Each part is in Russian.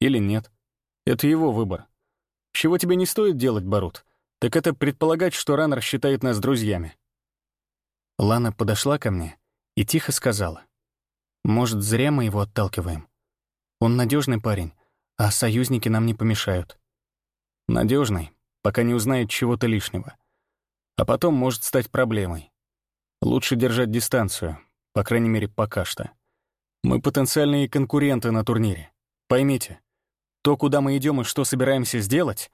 или нет. Это его выбор. Чего тебе не стоит делать, Барут, так это предполагать, что Раннер считает нас друзьями. Лана подошла ко мне и тихо сказала. «Может, зря мы его отталкиваем? Он надежный парень, а союзники нам не помешают». Надежный, пока не узнает чего-то лишнего. А потом может стать проблемой. Лучше держать дистанцию, по крайней мере, пока что. Мы потенциальные конкуренты на турнире. Поймите, то, куда мы идем и что собираемся сделать...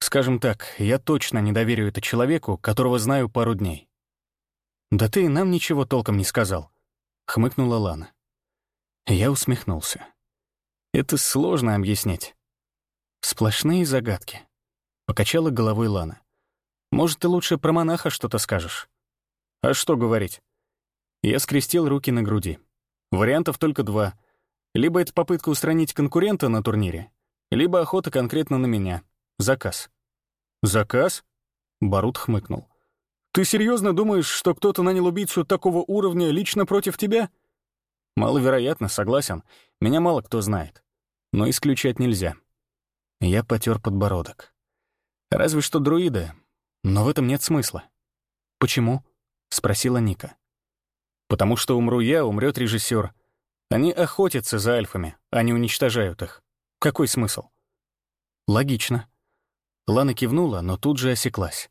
Скажем так, я точно не доверю это человеку, которого знаю пару дней. «Да ты нам ничего толком не сказал», — хмыкнула Лана. Я усмехнулся. «Это сложно объяснить. Сплошные загадки», — покачала головой Лана. «Может, ты лучше про монаха что-то скажешь?» «А что говорить?» Я скрестил руки на груди. Вариантов только два. Либо это попытка устранить конкурента на турнире, либо охота конкретно на меня. Заказ. «Заказ?» — Барут хмыкнул. «Ты серьезно думаешь, что кто-то нанял убийцу такого уровня лично против тебя?» «Маловероятно, согласен. Меня мало кто знает. Но исключать нельзя». Я потер подбородок. «Разве что друиды. Но в этом нет смысла». «Почему?» — спросила Ника. Потому что умру я, умрет режиссер. Они охотятся за альфами, не уничтожают их. Какой смысл? Логично. Лана кивнула, но тут же осеклась.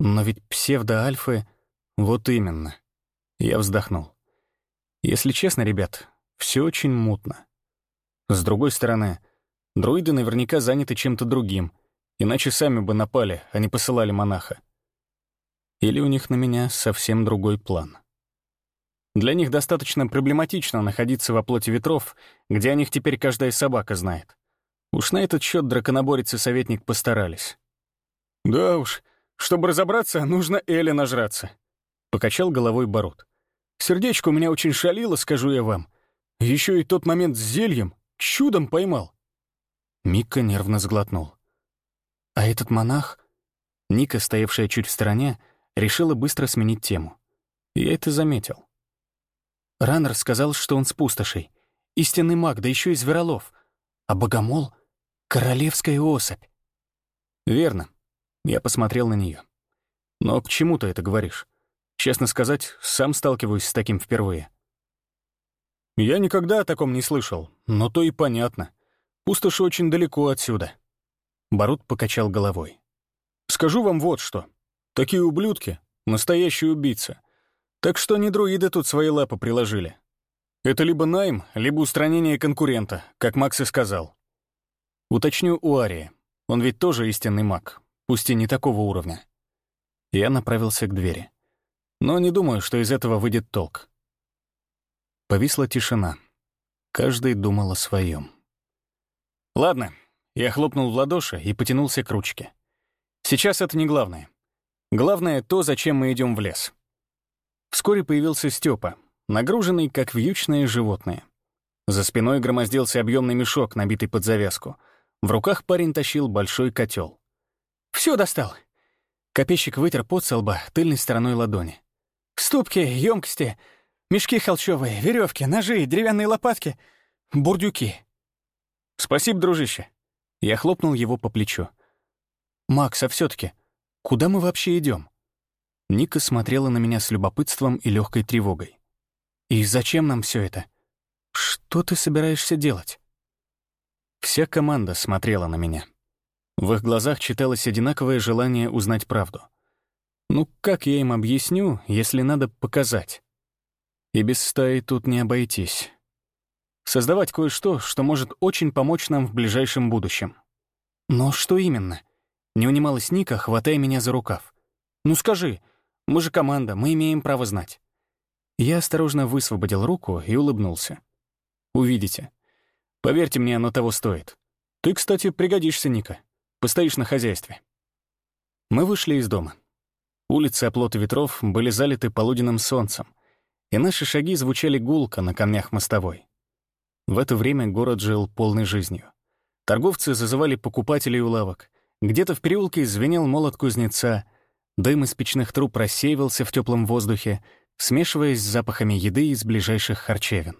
Но ведь псевдоальфы... Вот именно. Я вздохнул. Если честно, ребят, все очень мутно. С другой стороны, друиды наверняка заняты чем-то другим, иначе сами бы напали, а не посылали монаха. Или у них на меня совсем другой план. Для них достаточно проблематично находиться во плоти ветров, где о них теперь каждая собака знает. Уж на этот счет драконоборец и советник постарались. «Да уж, чтобы разобраться, нужно Эля нажраться», — покачал головой Бород. «Сердечко у меня очень шалило, скажу я вам. Еще и тот момент с зельем чудом поймал». Мика нервно сглотнул. А этот монах, Ника, стоявшая чуть в стороне, решила быстро сменить тему. Я это заметил. Раннер сказал, что он с пустошей. Истинный маг, да еще и зверолов. А богомол — королевская особь. Верно. Я посмотрел на нее. Но к чему ты это говоришь? Честно сказать, сам сталкиваюсь с таким впервые. Я никогда о таком не слышал, но то и понятно. Пустошь очень далеко отсюда. Барут покачал головой. Скажу вам вот что. Такие ублюдки — настоящие убийцы — так что не друиды тут свои лапы приложили. Это либо найм, либо устранение конкурента, как Макс и сказал. Уточню у Арии. Он ведь тоже истинный маг, пусть и не такого уровня. Я направился к двери. Но не думаю, что из этого выйдет толк. Повисла тишина. Каждый думал о своем. Ладно, я хлопнул в ладоши и потянулся к ручке. Сейчас это не главное. Главное — то, зачем мы идем в лес. Вскоре появился Степа, нагруженный, как вьючное животное. За спиной громоздился объемный мешок, набитый под завязку. В руках парень тащил большой котел. Все достал!» Копейщик вытер пот лба тыльной стороной ладони. «Ступки, емкости, мешки холчевые, веревки, ножи, деревянные лопатки, бурдюки». «Спасибо, дружище!» Я хлопнул его по плечу. «Макс, а все таки куда мы вообще идем? Ника смотрела на меня с любопытством и легкой тревогой. «И зачем нам все это? Что ты собираешься делать?» Вся команда смотрела на меня. В их глазах читалось одинаковое желание узнать правду. Ну, как я им объясню, если надо показать? И без стаи тут не обойтись. Создавать кое-что, что может очень помочь нам в ближайшем будущем. Но что именно? Не унималась Ника, хватая меня за рукав. «Ну скажи, мы же команда, мы имеем право знать». Я осторожно высвободил руку и улыбнулся. «Увидите. Поверьте мне, оно того стоит. Ты, кстати, пригодишься, Ника. Постоишь на хозяйстве». Мы вышли из дома. Улицы оплота ветров были залиты полуденным солнцем, и наши шаги звучали гулко на камнях мостовой. В это время город жил полной жизнью. Торговцы зазывали покупателей у лавок. Где-то в переулке звенел молот кузнеца — Дым из печных труб рассеивался в теплом воздухе, смешиваясь с запахами еды из ближайших харчевин.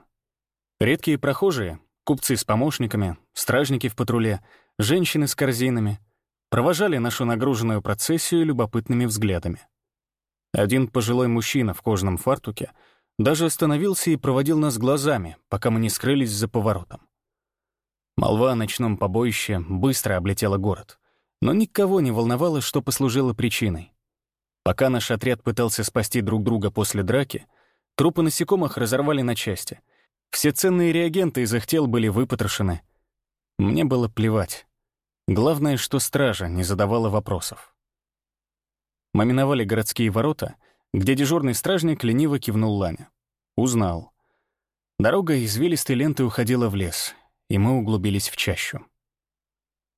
Редкие прохожие, купцы с помощниками, стражники в патруле, женщины с корзинами провожали нашу нагруженную процессию любопытными взглядами. Один пожилой мужчина в кожаном фартуке даже остановился и проводил нас глазами, пока мы не скрылись за поворотом. Молва о ночном побоище быстро облетела город, но никого не волновало, что послужило причиной. Пока наш отряд пытался спасти друг друга после драки, трупы насекомых разорвали на части. Все ценные реагенты из их тел были выпотрошены. Мне было плевать. Главное, что стража не задавала вопросов. Мы миновали городские ворота, где дежурный стражник лениво кивнул Лане. Узнал. Дорога извилистой лентой уходила в лес, и мы углубились в чащу.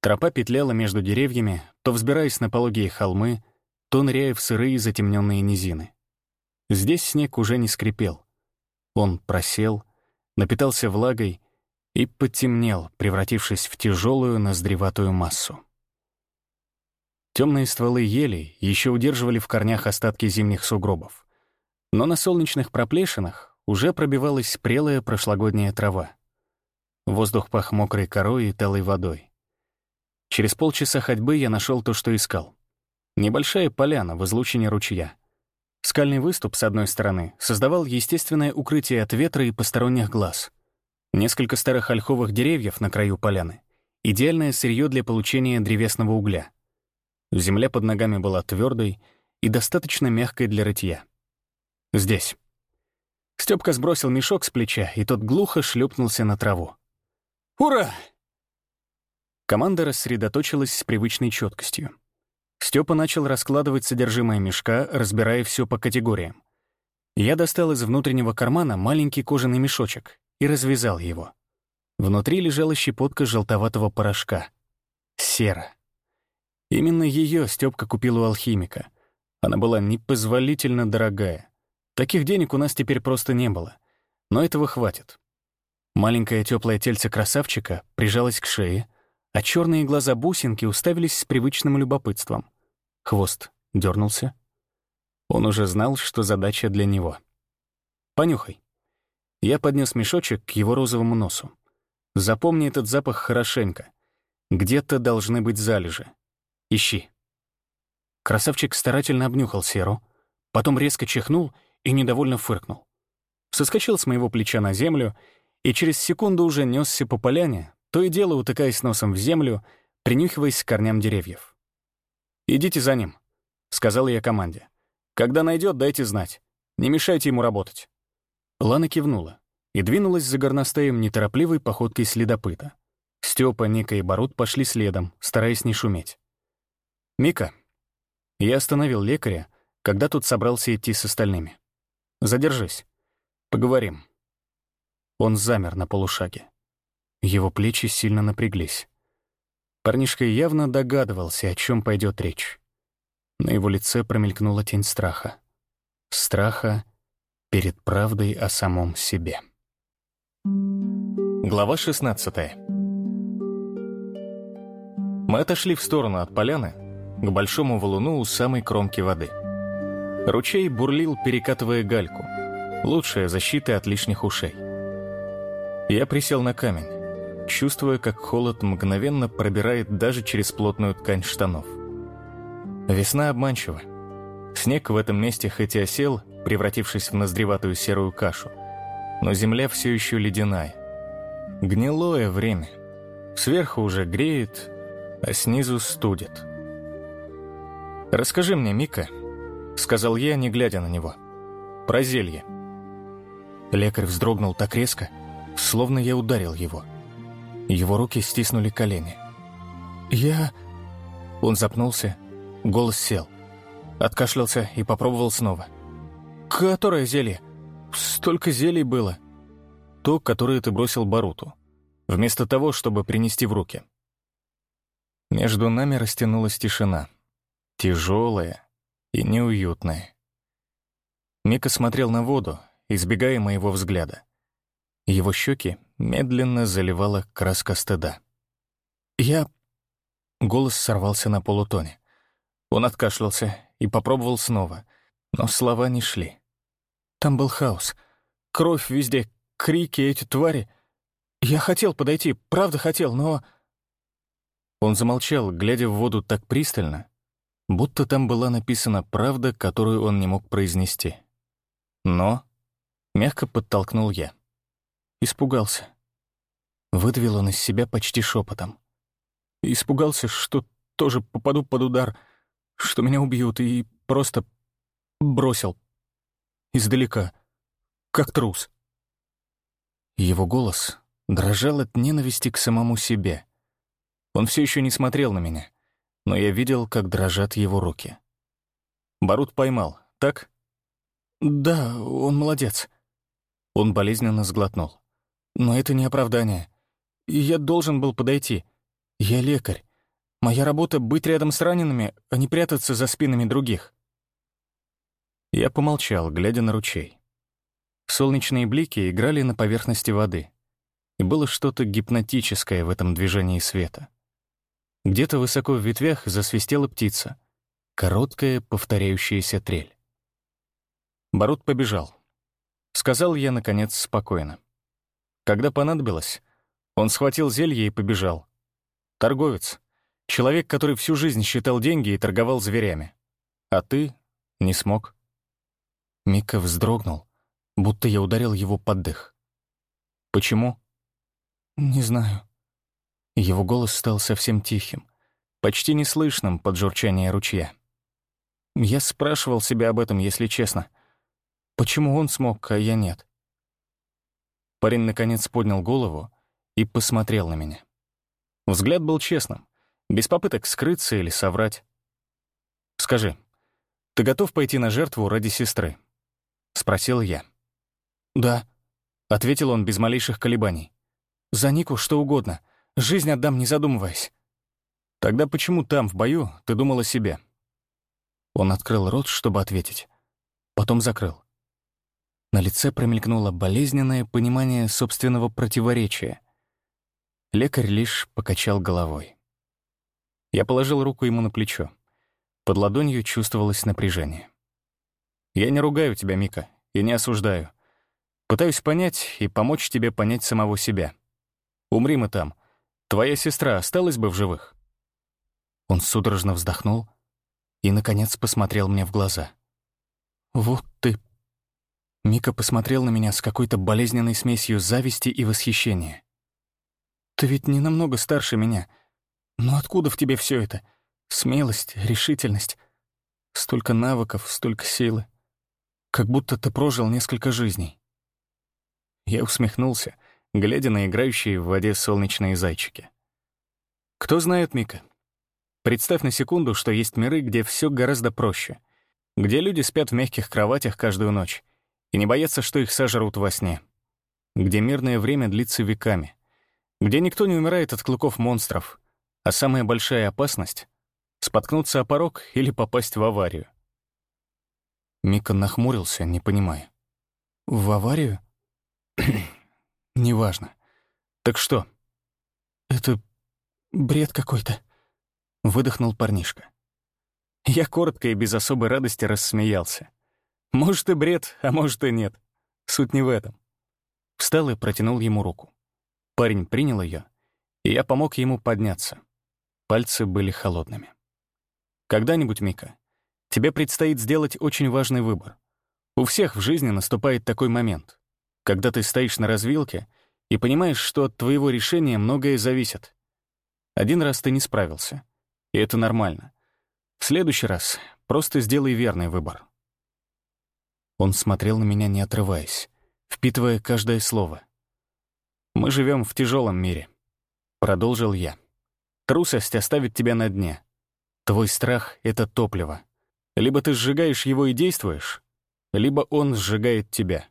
Тропа петляла между деревьями, то взбираясь на пологие холмы, то ныряя в сырые затемненные низины. Здесь снег уже не скрипел. Он просел, напитался влагой и потемнел, превратившись в тяжелую ноздреватую массу. Темные стволы елей еще удерживали в корнях остатки зимних сугробов. Но на солнечных проплешинах уже пробивалась прелая прошлогодняя трава. Воздух пах мокрой корой и талой водой. Через полчаса ходьбы я нашел то, что искал. Небольшая поляна в излучине ручья. Скальный выступ с одной стороны создавал естественное укрытие от ветра и посторонних глаз. Несколько старых ольховых деревьев на краю поляны — идеальное сырье для получения древесного угля. Земля под ногами была твердой и достаточно мягкой для рытья. Здесь. Степка сбросил мешок с плеча, и тот глухо шлепнулся на траву. «Ура!» Команда рассредоточилась с привычной четкостью. Степа начал раскладывать содержимое мешка, разбирая все по категориям. Я достал из внутреннего кармана маленький кожаный мешочек и развязал его. Внутри лежала щепотка желтоватого порошка. Сера. Именно ее Степка купил у алхимика. Она была непозволительно дорогая. Таких денег у нас теперь просто не было. Но этого хватит. Маленькое теплое тельце красавчика прижалось к шее, а черные глаза бусинки уставились с привычным любопытством. Хвост дернулся. Он уже знал, что задача для него. «Понюхай». Я поднес мешочек к его розовому носу. Запомни этот запах хорошенько. Где-то должны быть залежи. Ищи. Красавчик старательно обнюхал серу, потом резко чихнул и недовольно фыркнул. Соскочил с моего плеча на землю и через секунду уже несся по поляне, то и дело утыкаясь носом в землю, принюхиваясь к корням деревьев. «Идите за ним», — сказал я команде. «Когда найдет, дайте знать. Не мешайте ему работать». Лана кивнула и двинулась за горностаем неторопливой походкой следопыта. Степа, Ника и Барут пошли следом, стараясь не шуметь. «Мика». Я остановил лекаря, когда тут собрался идти с остальными. «Задержись. Поговорим». Он замер на полушаге. Его плечи сильно напряглись. Парнишка явно догадывался, о чем пойдет речь. На его лице промелькнула тень страха. Страха перед правдой о самом себе. Глава 16 Мы отошли в сторону от поляны, к большому валуну у самой кромки воды. Ручей бурлил, перекатывая гальку. Лучшая защита от лишних ушей. Я присел на камень чувствуя, как холод мгновенно пробирает даже через плотную ткань штанов. Весна обманчива. Снег в этом месте хоть и осел, превратившись в ноздреватую серую кашу, но земля все еще ледяная. Гнилое время. Сверху уже греет, а снизу студит. «Расскажи мне, Мика», — сказал я, не глядя на него, — «про зелье». Лекарь вздрогнул так резко, словно я ударил его. Его руки стиснули колени. «Я...» Он запнулся, голос сел. Откашлялся и попробовал снова. «Которое зелье? Столько зелий было!» «То, которое ты бросил Баруту, вместо того, чтобы принести в руки». Между нами растянулась тишина. Тяжелая и неуютная. Мика смотрел на воду, избегая моего взгляда. Его щеки медленно заливала краска стыда. «Я...» Голос сорвался на полутоне. Он откашлялся и попробовал снова, но слова не шли. Там был хаос. Кровь везде, крики, эти твари. Я хотел подойти, правда хотел, но...» Он замолчал, глядя в воду так пристально, будто там была написана правда, которую он не мог произнести. «Но...» — мягко подтолкнул я. Испугался. Выдавил он из себя почти шепотом. Испугался, что тоже попаду под удар, что меня убьют, и просто бросил. Издалека. Как трус. Его голос дрожал от ненависти к самому себе. Он все еще не смотрел на меня, но я видел, как дрожат его руки. Барут поймал, так? Да, он молодец. Он болезненно сглотнул. Но это не оправдание. Я должен был подойти. Я лекарь. Моя работа — быть рядом с ранеными, а не прятаться за спинами других. Я помолчал, глядя на ручей. Солнечные блики играли на поверхности воды, и было что-то гипнотическое в этом движении света. Где-то высоко в ветвях засвистела птица, короткая повторяющаяся трель. Барут побежал. Сказал я, наконец, спокойно. Когда понадобилось, он схватил зелье и побежал. Торговец. Человек, который всю жизнь считал деньги и торговал зверями. А ты не смог. Мика вздрогнул, будто я ударил его под дых. Почему? Не знаю. Его голос стал совсем тихим, почти неслышным под журчание ручья. Я спрашивал себя об этом, если честно. Почему он смог, а я нет? Парень наконец поднял голову и посмотрел на меня. Взгляд был честным, без попыток скрыться или соврать. «Скажи, ты готов пойти на жертву ради сестры?» — спросил я. «Да», — ответил он без малейших колебаний. «За Нику что угодно. Жизнь отдам, не задумываясь». «Тогда почему там, в бою, ты думал о себе?» Он открыл рот, чтобы ответить. Потом закрыл. На лице промелькнуло болезненное понимание собственного противоречия. Лекарь лишь покачал головой. Я положил руку ему на плечо. Под ладонью чувствовалось напряжение. «Я не ругаю тебя, Мика, и не осуждаю. Пытаюсь понять и помочь тебе понять самого себя. Умри мы там. Твоя сестра осталась бы в живых?» Он судорожно вздохнул и, наконец, посмотрел мне в глаза. «Вот ты Мика посмотрел на меня с какой-то болезненной смесью зависти и восхищения. «Ты ведь не намного старше меня. Но откуда в тебе все это? Смелость, решительность. Столько навыков, столько силы. Как будто ты прожил несколько жизней». Я усмехнулся, глядя на играющие в воде солнечные зайчики. «Кто знает, Мика? Представь на секунду, что есть миры, где все гораздо проще, где люди спят в мягких кроватях каждую ночь, и не бояться, что их сожрут во сне. Где мирное время длится веками. Где никто не умирает от клыков монстров, а самая большая опасность — споткнуться о порог или попасть в аварию. Мика нахмурился, не понимая. «В аварию?» «Неважно. Так что?» «Это бред какой-то», — выдохнул парнишка. Я коротко и без особой радости рассмеялся. Может и бред, а может и нет. Суть не в этом. Встал и протянул ему руку. Парень принял ее, и я помог ему подняться. Пальцы были холодными. Когда-нибудь, Мика, тебе предстоит сделать очень важный выбор. У всех в жизни наступает такой момент, когда ты стоишь на развилке и понимаешь, что от твоего решения многое зависит. Один раз ты не справился, и это нормально. В следующий раз просто сделай верный выбор. Он смотрел на меня, не отрываясь, впитывая каждое слово. «Мы живем в тяжелом мире», — продолжил я. «Трусость оставит тебя на дне. Твой страх — это топливо. Либо ты сжигаешь его и действуешь, либо он сжигает тебя.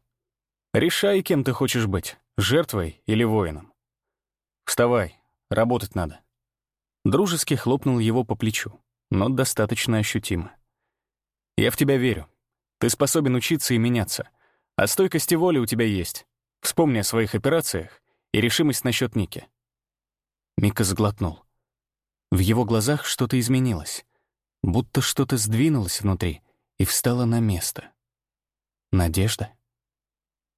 Решай, кем ты хочешь быть — жертвой или воином. Вставай, работать надо». Дружески хлопнул его по плечу, но достаточно ощутимо. «Я в тебя верю. Ты способен учиться и меняться. А стойкости воли у тебя есть. Вспомни о своих операциях и решимость насчет Ники». Мика сглотнул. В его глазах что-то изменилось. Будто что-то сдвинулось внутри и встало на место. Надежда?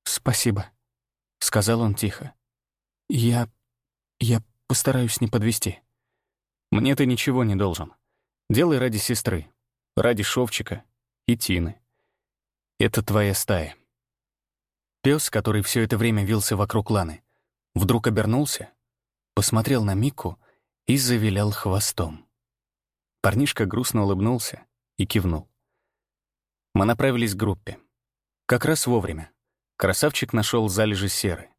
«Спасибо», — сказал он тихо. Я... я постараюсь не подвести. Мне ты ничего не должен. Делай ради сестры, ради Шовчика и Тины. Это твоя стая. Пес, который все это время вился вокруг Ланы, вдруг обернулся, посмотрел на Мику и завилял хвостом. Парнишка грустно улыбнулся и кивнул. Мы направились к группе. Как раз вовремя. Красавчик нашел залежи серы.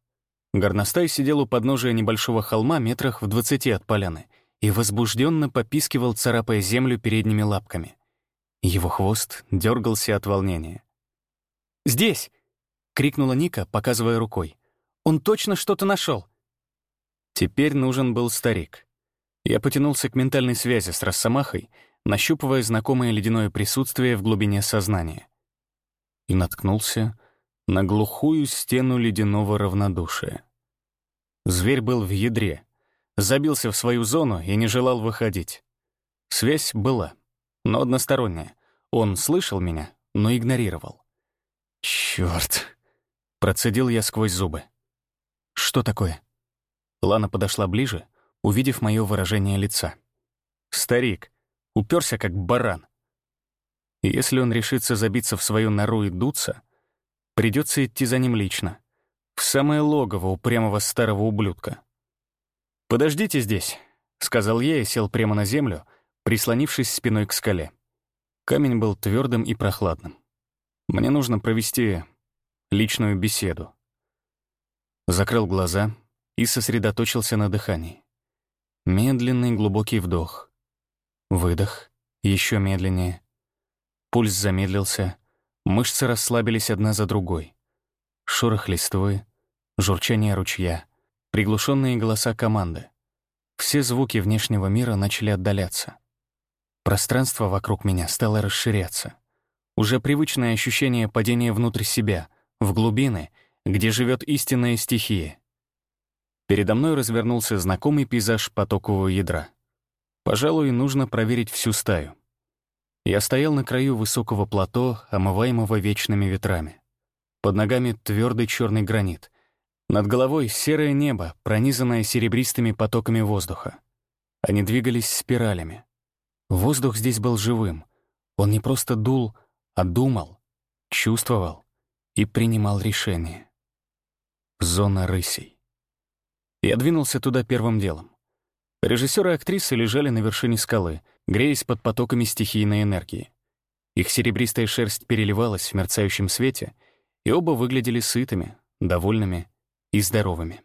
Горностай сидел у подножия небольшого холма метрах в двадцати от поляны и возбужденно попискивал, царапая землю передними лапками. Его хвост дергался от волнения. «Здесь!» — крикнула Ника, показывая рукой. «Он точно что-то нашел. Теперь нужен был старик. Я потянулся к ментальной связи с Росомахой, нащупывая знакомое ледяное присутствие в глубине сознания. И наткнулся на глухую стену ледяного равнодушия. Зверь был в ядре, забился в свою зону и не желал выходить. Связь была, но односторонняя. Он слышал меня, но игнорировал. «Чёрт!» — процедил я сквозь зубы. «Что такое?» Лана подошла ближе, увидев мое выражение лица. «Старик, уперся как баран. Если он решится забиться в свою нору и дуться, придется идти за ним лично, в самое логово упрямого старого ублюдка. «Подождите здесь», — сказал я и сел прямо на землю, прислонившись спиной к скале. Камень был твердым и прохладным. Мне нужно провести личную беседу. Закрыл глаза и сосредоточился на дыхании. Медленный глубокий вдох. Выдох. Еще медленнее. Пульс замедлился. Мышцы расслабились одна за другой. Шорох листвы, журчание ручья, приглушенные голоса команды. Все звуки внешнего мира начали отдаляться. Пространство вокруг меня стало расширяться. Уже привычное ощущение падения внутрь себя, в глубины, где живет истинная стихия. Передо мной развернулся знакомый пейзаж потокового ядра. Пожалуй, нужно проверить всю стаю. Я стоял на краю высокого плато, омываемого вечными ветрами. Под ногами твердый черный гранит. Над головой серое небо, пронизанное серебристыми потоками воздуха. Они двигались спиралями. Воздух здесь был живым. Он не просто дул, а думал, чувствовал и принимал решения. Зона рысей. Я двинулся туда первым делом. Режиссеры и актрисы лежали на вершине скалы, греясь под потоками стихийной энергии. Их серебристая шерсть переливалась в мерцающем свете, и оба выглядели сытыми, довольными и здоровыми.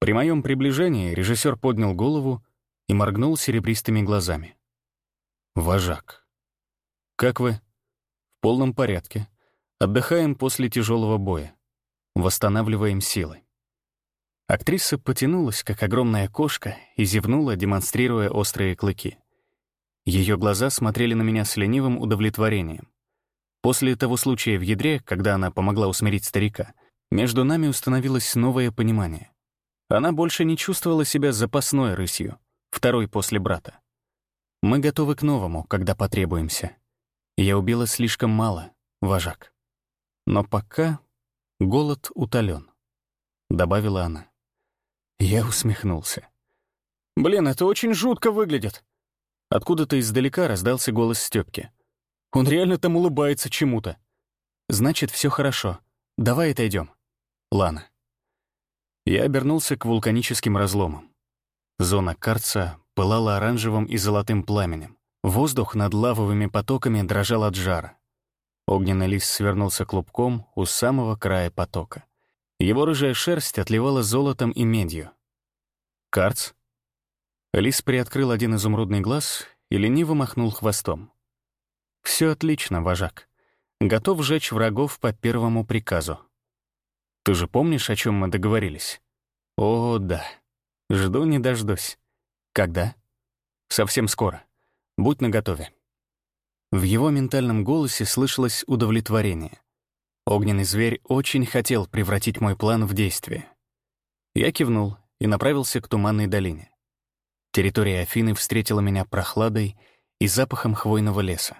При моем приближении режиссер поднял голову и моргнул серебристыми глазами. «Вожак. Как вы?» «В полном порядке. Отдыхаем после тяжелого боя. Восстанавливаем силы. Актриса потянулась, как огромная кошка, и зевнула, демонстрируя острые клыки. Ее глаза смотрели на меня с ленивым удовлетворением. После того случая в ядре, когда она помогла усмирить старика, между нами установилось новое понимание. Она больше не чувствовала себя запасной рысью, второй после брата. Мы готовы к новому, когда потребуемся. Я убила слишком мало, вожак. Но пока голод утолен, добавила она. Я усмехнулся. «Блин, это очень жутко выглядит!» Откуда-то издалека раздался голос Стёпки. «Он реально там улыбается чему-то!» «Значит, все хорошо. Давай отойдем. Лана». Я обернулся к вулканическим разломам. Зона Карца пылала оранжевым и золотым пламенем. Воздух над лавовыми потоками дрожал от жара. Огненный лист свернулся клубком у самого края потока. Его рыжая шерсть отливала золотом и медью. «Карц?» Лис приоткрыл один изумрудный глаз и лениво махнул хвостом. «Все отлично, вожак. Готов сжечь врагов по первому приказу. Ты же помнишь, о чем мы договорились?» «О, да. Жду не дождусь. Когда?» «Совсем скоро. Будь наготове». В его ментальном голосе слышалось удовлетворение. Огненный зверь очень хотел превратить мой план в действие. Я кивнул и направился к Туманной долине. Территория Афины встретила меня прохладой и запахом хвойного леса.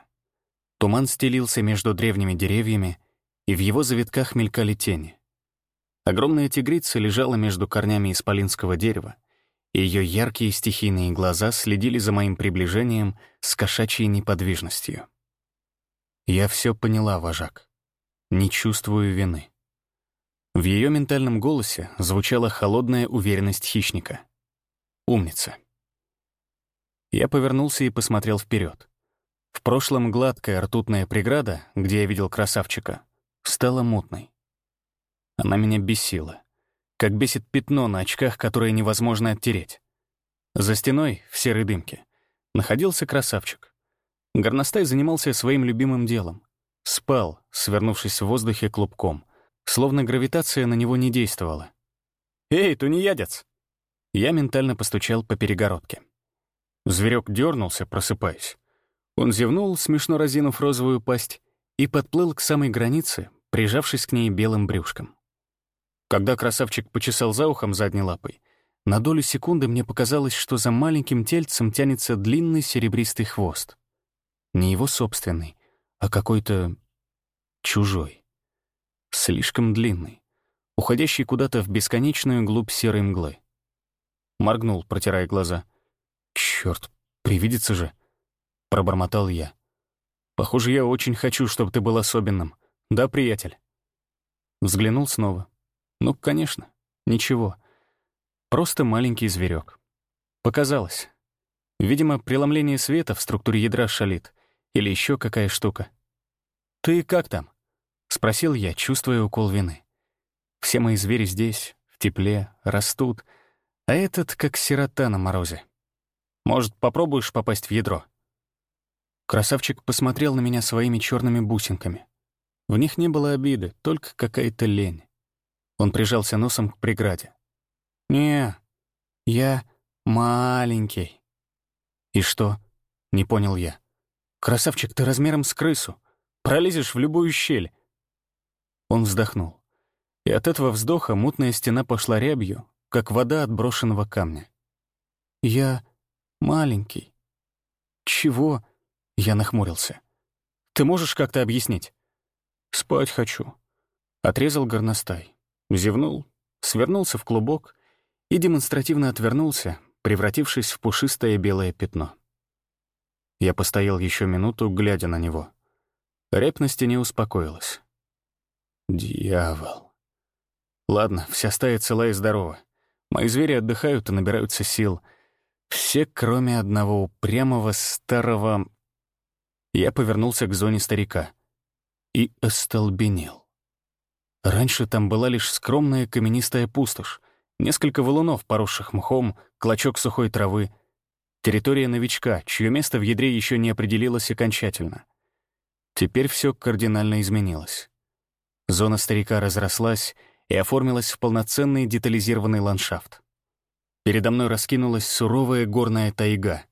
Туман стелился между древними деревьями, и в его завитках мелькали тени. Огромная тигрица лежала между корнями исполинского дерева, ее яркие стихийные глаза следили за моим приближением с кошачьей неподвижностью. Я все поняла, вожак. Не чувствую вины. В ее ментальном голосе звучала холодная уверенность хищника. Умница. Я повернулся и посмотрел вперед. В прошлом гладкая ртутная преграда, где я видел красавчика, стала мутной. Она меня бесила. Как бесит пятно на очках, которое невозможно оттереть. За стеной, в серой дымке, находился красавчик. Горностай занимался своим любимым делом. Спал, свернувшись в воздухе клубком — Словно гравитация на него не действовала. «Эй, тунеядец!» Я ментально постучал по перегородке. Зверек дернулся, просыпаясь. Он зевнул, смешно разинув розовую пасть, и подплыл к самой границе, прижавшись к ней белым брюшком. Когда красавчик почесал за ухом задней лапой, на долю секунды мне показалось, что за маленьким тельцем тянется длинный серебристый хвост. Не его собственный, а какой-то чужой слишком длинный, уходящий куда-то в бесконечную глубь серой мглы. Моргнул, протирая глаза. «Чёрт, привидится же!» — пробормотал я. «Похоже, я очень хочу, чтобы ты был особенным. Да, приятель?» Взглянул снова. «Ну, конечно, ничего. Просто маленький зверек. Показалось. Видимо, преломление света в структуре ядра шалит. Или еще какая штука. Ты как там?» — спросил я, чувствуя укол вины. «Все мои звери здесь, в тепле, растут, а этот как сирота на морозе. Может, попробуешь попасть в ядро?» Красавчик посмотрел на меня своими черными бусинками. В них не было обиды, только какая-то лень. Он прижался носом к преграде. «Не, я маленький». «И что?» — не понял я. «Красавчик, ты размером с крысу. Пролезешь в любую щель. Он вздохнул. И от этого вздоха мутная стена пошла рябью, как вода от брошенного камня. «Я маленький». «Чего?» — я нахмурился. «Ты можешь как-то объяснить?» «Спать хочу». Отрезал горностай, зевнул, свернулся в клубок и демонстративно отвернулся, превратившись в пушистое белое пятно. Я постоял еще минуту, глядя на него. Рябь на стене успокоилась. Дьявол. Ладно, вся стая цела и здорова. Мои звери отдыхают и набираются сил. Все, кроме одного упрямого старого... Я повернулся к зоне старика и остолбенел. Раньше там была лишь скромная каменистая пустошь, несколько валунов, поросших мхом, клочок сухой травы. Территория новичка, чье место в ядре еще не определилось окончательно. Теперь все кардинально изменилось. Зона старика разрослась и оформилась в полноценный детализированный ландшафт. Передо мной раскинулась суровая горная тайга.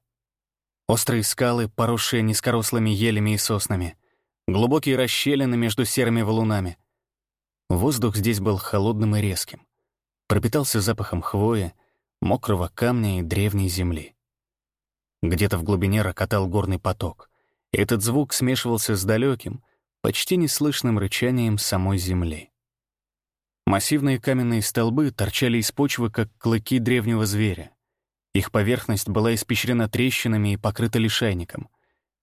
Острые скалы, поросшие низкорослыми елями и соснами, глубокие расщелины между серыми валунами. Воздух здесь был холодным и резким. Пропитался запахом хвои, мокрого камня и древней земли. Где-то в глубине рокотал горный поток. Этот звук смешивался с далеким, почти неслышным рычанием самой земли. Массивные каменные столбы торчали из почвы, как клыки древнего зверя. Их поверхность была испещрена трещинами и покрыта лишайником.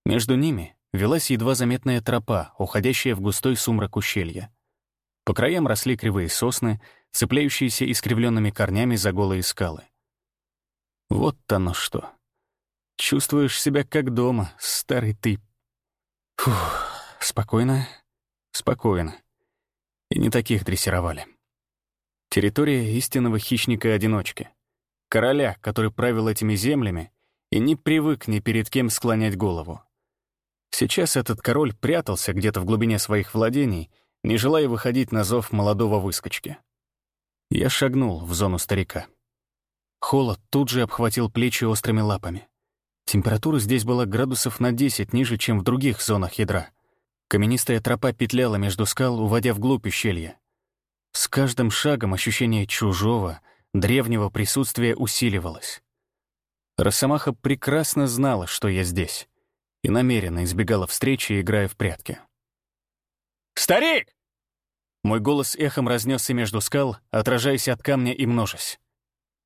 Между ними велась едва заметная тропа, уходящая в густой сумрак ущелья. По краям росли кривые сосны, цепляющиеся искривленными корнями за голые скалы. Вот оно что. Чувствуешь себя как дома, старый ты. Фух. Спокойно, спокойно. И не таких дрессировали. Территория истинного хищника-одиночки. Короля, который правил этими землями и не привык ни перед кем склонять голову. Сейчас этот король прятался где-то в глубине своих владений, не желая выходить на зов молодого выскочки. Я шагнул в зону старика. Холод тут же обхватил плечи острыми лапами. Температура здесь была градусов на 10 ниже, чем в других зонах ядра — Каменистая тропа петляла между скал, уводя вглубь ущелья. С каждым шагом ощущение чужого, древнего присутствия усиливалось. Росомаха прекрасно знала, что я здесь, и намеренно избегала встречи, играя в прятки. «Старик!» Мой голос эхом разнесся между скал, отражаясь от камня и множась.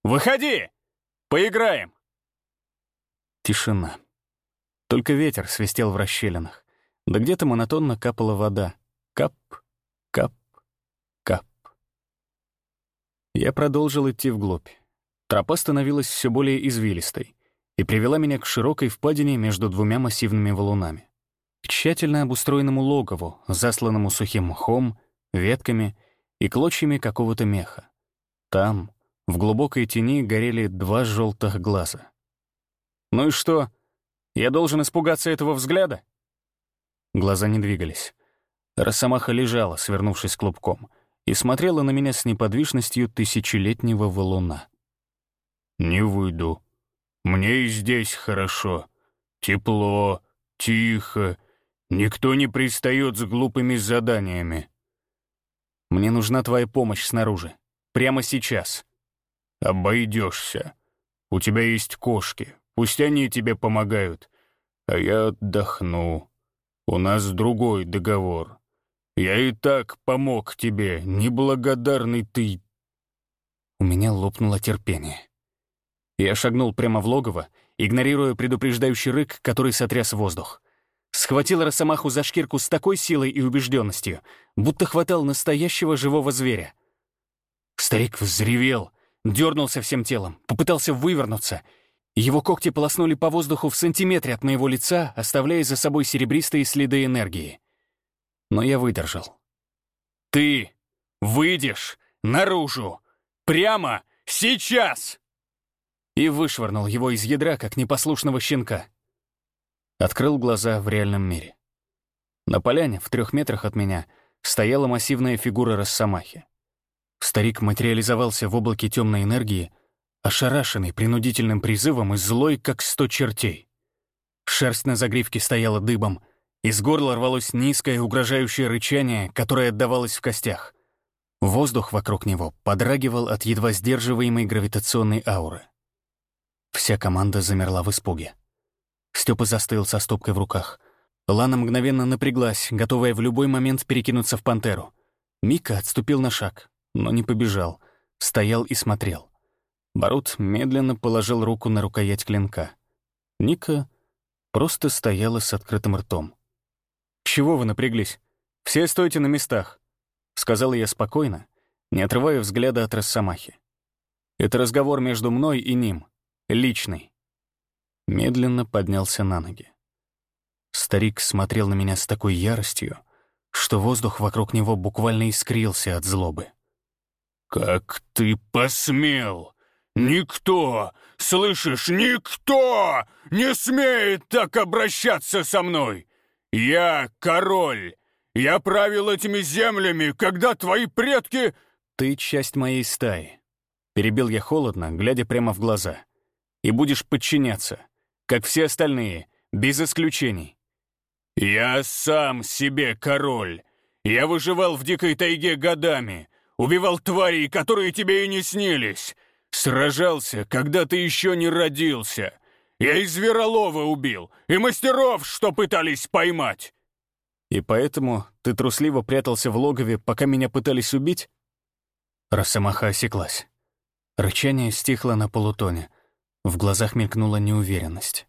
«Выходи! Поиграем!» Тишина. Только ветер свистел в расщелинах. Да где-то монотонно капала вода. Кап, кап, кап. Я продолжил идти вглубь. Тропа становилась все более извилистой и привела меня к широкой впадине между двумя массивными валунами. К тщательно обустроенному логову, засланному сухим мхом, ветками и клочьями какого-то меха. Там, в глубокой тени, горели два желтых глаза. «Ну и что? Я должен испугаться этого взгляда?» Глаза не двигались. Росомаха лежала, свернувшись клубком, и смотрела на меня с неподвижностью тысячелетнего валуна. «Не выйду. Мне и здесь хорошо. Тепло, тихо. Никто не пристает с глупыми заданиями. Мне нужна твоя помощь снаружи. Прямо сейчас. Обойдешься. У тебя есть кошки. Пусть они тебе помогают. А я отдохну. У нас другой договор. Я и так помог тебе, неблагодарный ты. У меня лопнуло терпение. Я шагнул прямо в логово, игнорируя предупреждающий рык, который сотряс воздух. Схватил Росомаху за шкирку с такой силой и убежденностью, будто хватал настоящего живого зверя. Старик взревел, дернулся всем телом, попытался вывернуться. Его когти полоснули по воздуху в сантиметре от моего лица, оставляя за собой серебристые следы энергии. Но я выдержал. «Ты выйдешь наружу! Прямо сейчас!» И вышвырнул его из ядра, как непослушного щенка. Открыл глаза в реальном мире. На поляне, в трех метрах от меня, стояла массивная фигура Росомахи. Старик материализовался в облаке темной энергии, ошарашенный принудительным призывом и злой, как сто чертей. Шерсть на загривке стояла дыбом, из горла рвалось низкое угрожающее рычание, которое отдавалось в костях. Воздух вокруг него подрагивал от едва сдерживаемой гравитационной ауры. Вся команда замерла в испуге. Степа застыл со стопкой в руках. Лана мгновенно напряглась, готовая в любой момент перекинуться в пантеру. Мика отступил на шаг, но не побежал. Стоял и смотрел. Барут медленно положил руку на рукоять клинка. Ника просто стояла с открытым ртом. «Чего вы напряглись? Все стойте на местах», — сказал я спокойно, не отрывая взгляда от Росомахи. «Это разговор между мной и ним, личный медленно поднялся на ноги. Старик смотрел на меня с такой яростью, что воздух вокруг него буквально искрился от злобы. «Как ты посмел! Никто, слышишь, никто не смеет так обращаться со мной! Я король! Я правил этими землями, когда твои предки...» «Ты часть моей стаи», — перебил я холодно, глядя прямо в глаза. «И будешь подчиняться как все остальные, без исключений. «Я сам себе король. Я выживал в дикой тайге годами, убивал тварей, которые тебе и не снились, сражался, когда ты еще не родился. Я и Зверолова убил, и мастеров, что пытались поймать». «И поэтому ты трусливо прятался в логове, пока меня пытались убить?» Росомаха осеклась. Рычание стихло на полутоне — в глазах мелькнула неуверенность.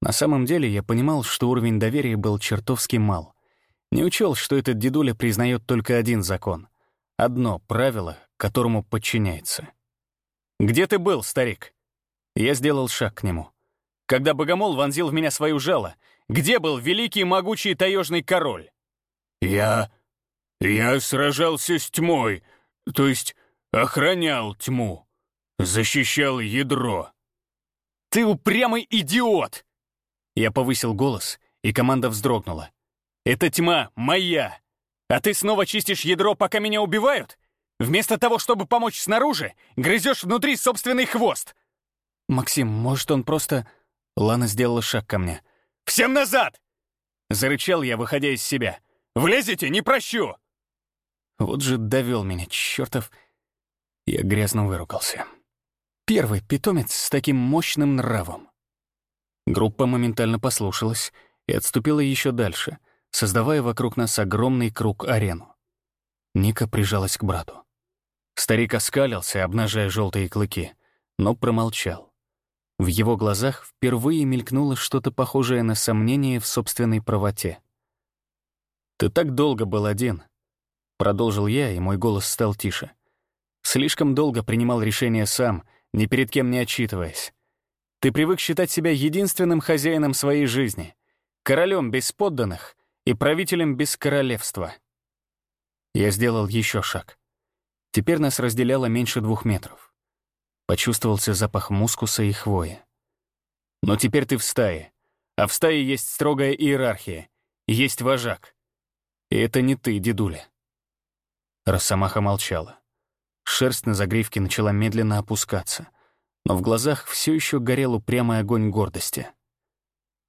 На самом деле я понимал, что уровень доверия был чертовски мал. Не учел, что этот дедуля признает только один закон. Одно правило, которому подчиняется. «Где ты был, старик?» Я сделал шаг к нему. Когда богомол вонзил в меня свою жало, где был великий могучий таежный король? «Я... я сражался с тьмой, то есть охранял тьму», Защищал ядро. «Ты упрямый идиот!» Я повысил голос, и команда вздрогнула. «Эта тьма моя! А ты снова чистишь ядро, пока меня убивают? Вместо того, чтобы помочь снаружи, грызешь внутри собственный хвост!» «Максим, может, он просто...» Лана сделала шаг ко мне. «Всем назад!» Зарычал я, выходя из себя. «Влезете, не прощу!» Вот же довел меня, чертов... Я грязно выругался. Первый питомец с таким мощным нравом. Группа моментально послушалась и отступила еще дальше, создавая вокруг нас огромный круг-арену. Ника прижалась к брату. Старик оскалился, обнажая желтые клыки, но промолчал. В его глазах впервые мелькнуло что-то похожее на сомнение в собственной правоте. «Ты так долго был один», — продолжил я, и мой голос стал тише. «Слишком долго принимал решения сам, ни перед кем не отчитываясь. Ты привык считать себя единственным хозяином своей жизни, королем без подданных и правителем без королевства». Я сделал еще шаг. Теперь нас разделяло меньше двух метров. Почувствовался запах мускуса и хвои. Но теперь ты в стае, а в стае есть строгая иерархия, есть вожак. И это не ты, дедуля. Росомаха молчала. Шерсть на загривке начала медленно опускаться, но в глазах все еще горел упрямый огонь гордости.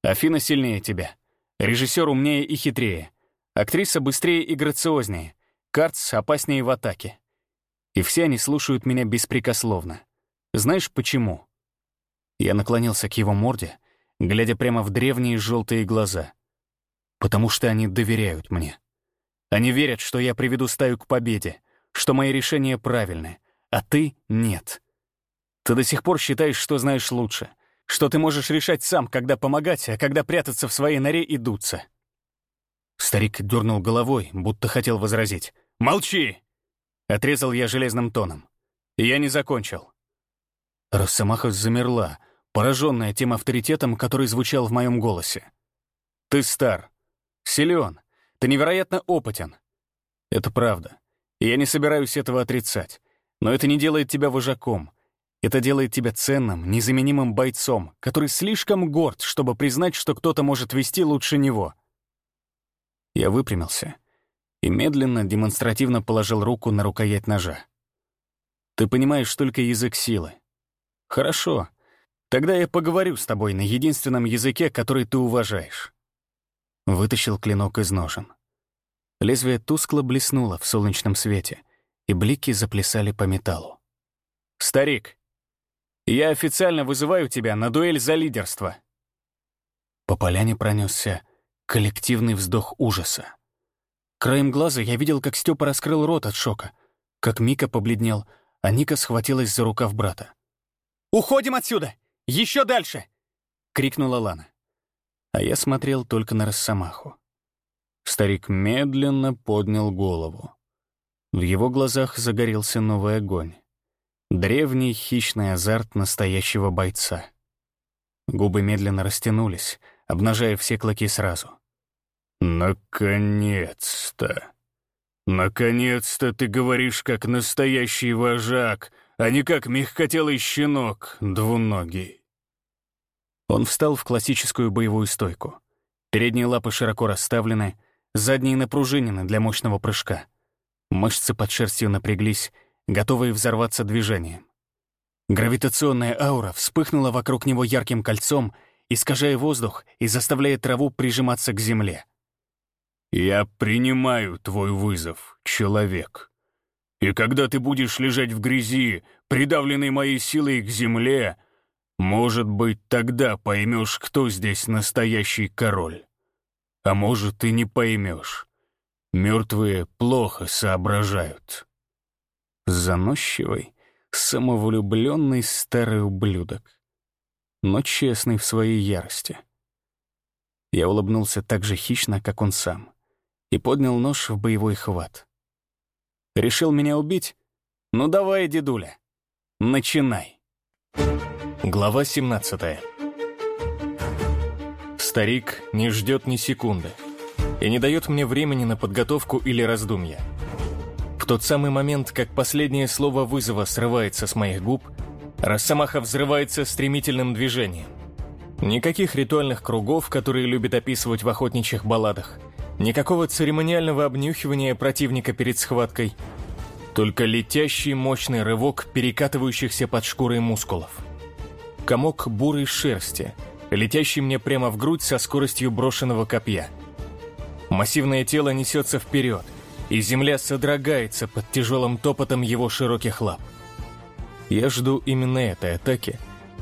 Афина сильнее тебя. Режиссер умнее и хитрее. Актриса быстрее и грациознее. Картс опаснее в атаке. И все они слушают меня беспрекословно. Знаешь почему? Я наклонился к его морде, глядя прямо в древние желтые глаза. Потому что они доверяют мне. Они верят, что я приведу стаю к победе, что мои решения правильны, а ты — нет. Ты до сих пор считаешь, что знаешь лучше, что ты можешь решать сам, когда помогать, а когда прятаться в своей норе и дуться. Старик дернул головой, будто хотел возразить. «Молчи!» Отрезал я железным тоном. Я не закончил. Росомаха замерла, пораженная тем авторитетом, который звучал в моем голосе. «Ты стар, силен, ты невероятно опытен. Это правда, я не собираюсь этого отрицать. Но это не делает тебя вожаком. Это делает тебя ценным, незаменимым бойцом, который слишком горд, чтобы признать, что кто-то может вести лучше него». Я выпрямился и медленно, демонстративно положил руку на рукоять ножа. «Ты понимаешь только язык силы. Хорошо. Тогда я поговорю с тобой на единственном языке, который ты уважаешь». Вытащил клинок из ножен. Лезвие тускло блеснуло в солнечном свете, и блики заплясали по металлу. «Старик, я официально вызываю тебя на дуэль за лидерство». По поляне пронесся коллективный вздох ужаса. Краем глаза я видел, как Степа раскрыл рот от шока, как Мика побледнел, а Ника схватилась за рукав брата. «Уходим отсюда! Еще дальше!» — крикнула Лана. А я смотрел только на Росомаху. Старик медленно поднял голову. В его глазах загорелся новый огонь. Древний хищный азарт настоящего бойца. Губы медленно растянулись, обнажая все клыки сразу. «Наконец-то! Наконец-то ты говоришь как настоящий вожак, а не как мягкотелый щенок, двуногий!» Он встал в классическую боевую стойку. Передние лапы широко расставлены, задние напружинены для мощного прыжка. Мышцы под шерстью напряглись, готовые взорваться движением. Гравитационная аура вспыхнула вокруг него ярким кольцом, искажая воздух и заставляя траву прижиматься к земле. «Я принимаю твой вызов, человек. И когда ты будешь лежать в грязи, придавленный моей силой к земле, может быть, тогда поймешь, кто здесь настоящий король. А может, и не поймешь. Мертвые плохо соображают». Заносчивый, самовлюбленный старый ублюдок, но честный в своей ярости. Я улыбнулся так же хищно, как он сам и поднял нож в боевой хват. «Решил меня убить? Ну давай, дедуля, начинай!» Глава 17 Старик не ждет ни секунды и не дает мне времени на подготовку или раздумья. В тот самый момент, как последнее слово вызова срывается с моих губ, Росомаха взрывается стремительным движением. Никаких ритуальных кругов, которые любят описывать в охотничьих балладах – Никакого церемониального обнюхивания противника перед схваткой. Только летящий мощный рывок перекатывающихся под шкурой мускулов. Комок бурой шерсти, летящий мне прямо в грудь со скоростью брошенного копья. Массивное тело несется вперед, и земля содрогается под тяжелым топотом его широких лап. Я жду именно этой атаки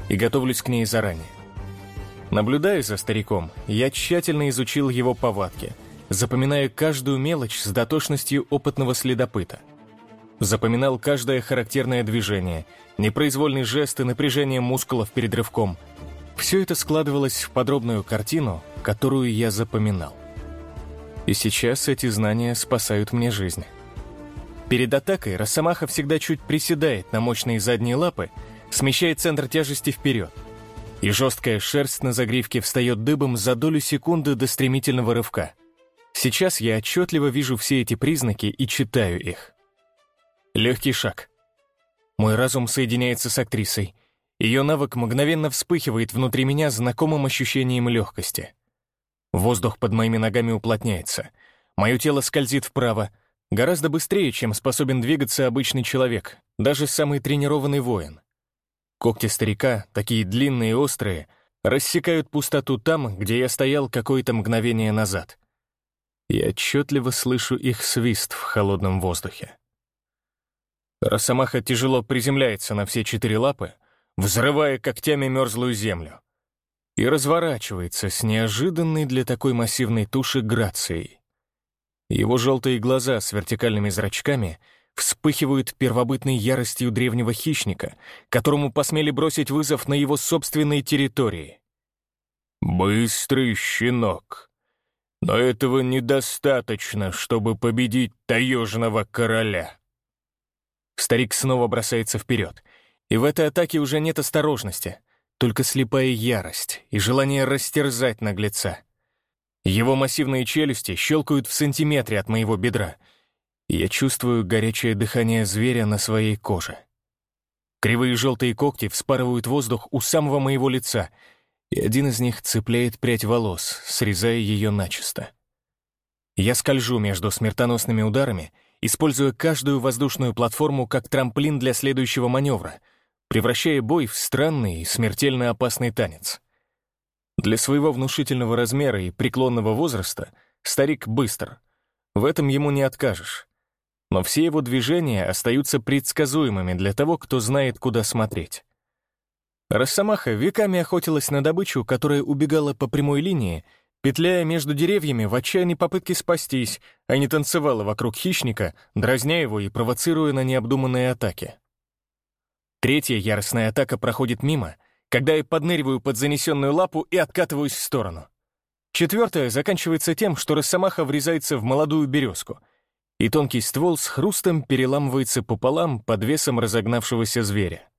и готовлюсь к ней заранее. Наблюдая за стариком, я тщательно изучил его повадки – запоминая каждую мелочь с дотошностью опытного следопыта. Запоминал каждое характерное движение, непроизвольный жест и напряжение мускулов перед рывком. Все это складывалось в подробную картину, которую я запоминал. И сейчас эти знания спасают мне жизнь. Перед атакой Росомаха всегда чуть приседает на мощные задние лапы, смещает центр тяжести вперед. И жесткая шерсть на загривке встает дыбом за долю секунды до стремительного рывка. Сейчас я отчетливо вижу все эти признаки и читаю их. Легкий шаг. Мой разум соединяется с актрисой. Ее навык мгновенно вспыхивает внутри меня знакомым ощущением легкости. Воздух под моими ногами уплотняется. Мое тело скользит вправо, Гораздо быстрее, чем способен двигаться обычный человек, даже самый тренированный воин. Когти старика, такие длинные и острые, рассекают пустоту там, где я стоял какое-то мгновение назад. Я отчетливо слышу их свист в холодном воздухе. Росомаха тяжело приземляется на все четыре лапы, взрывая когтями мерзлую землю, и разворачивается с неожиданной для такой массивной туши грацией. Его желтые глаза с вертикальными зрачками вспыхивают первобытной яростью древнего хищника, которому посмели бросить вызов на его собственной территории. «Быстрый щенок. Но этого недостаточно, чтобы победить таежного короля». Старик снова бросается вперед, и в этой атаке уже нет осторожности, только слепая ярость и желание растерзать наглеца. Его массивные челюсти щелкают в сантиметре от моего бедра, и я чувствую горячее дыхание зверя на своей коже. Кривые желтые когти вспарывают воздух у самого моего лица, и один из них цепляет прядь волос, срезая ее начисто. Я скольжу между смертоносными ударами, используя каждую воздушную платформу как трамплин для следующего маневра, превращая бой в странный и смертельно опасный танец. Для своего внушительного размера и преклонного возраста старик быстр. В этом ему не откажешь. Но все его движения остаются предсказуемыми для того, кто знает, куда смотреть. Росомаха веками охотилась на добычу, которая убегала по прямой линии, петляя между деревьями в отчаянной попытке спастись, а не танцевала вокруг хищника, дразня его и провоцируя на необдуманные атаки. Третья яростная атака проходит мимо — когда я подныриваю под занесенную лапу и откатываюсь в сторону. Четвертое заканчивается тем, что росомаха врезается в молодую березку, и тонкий ствол с хрустом переламывается пополам под весом разогнавшегося зверя.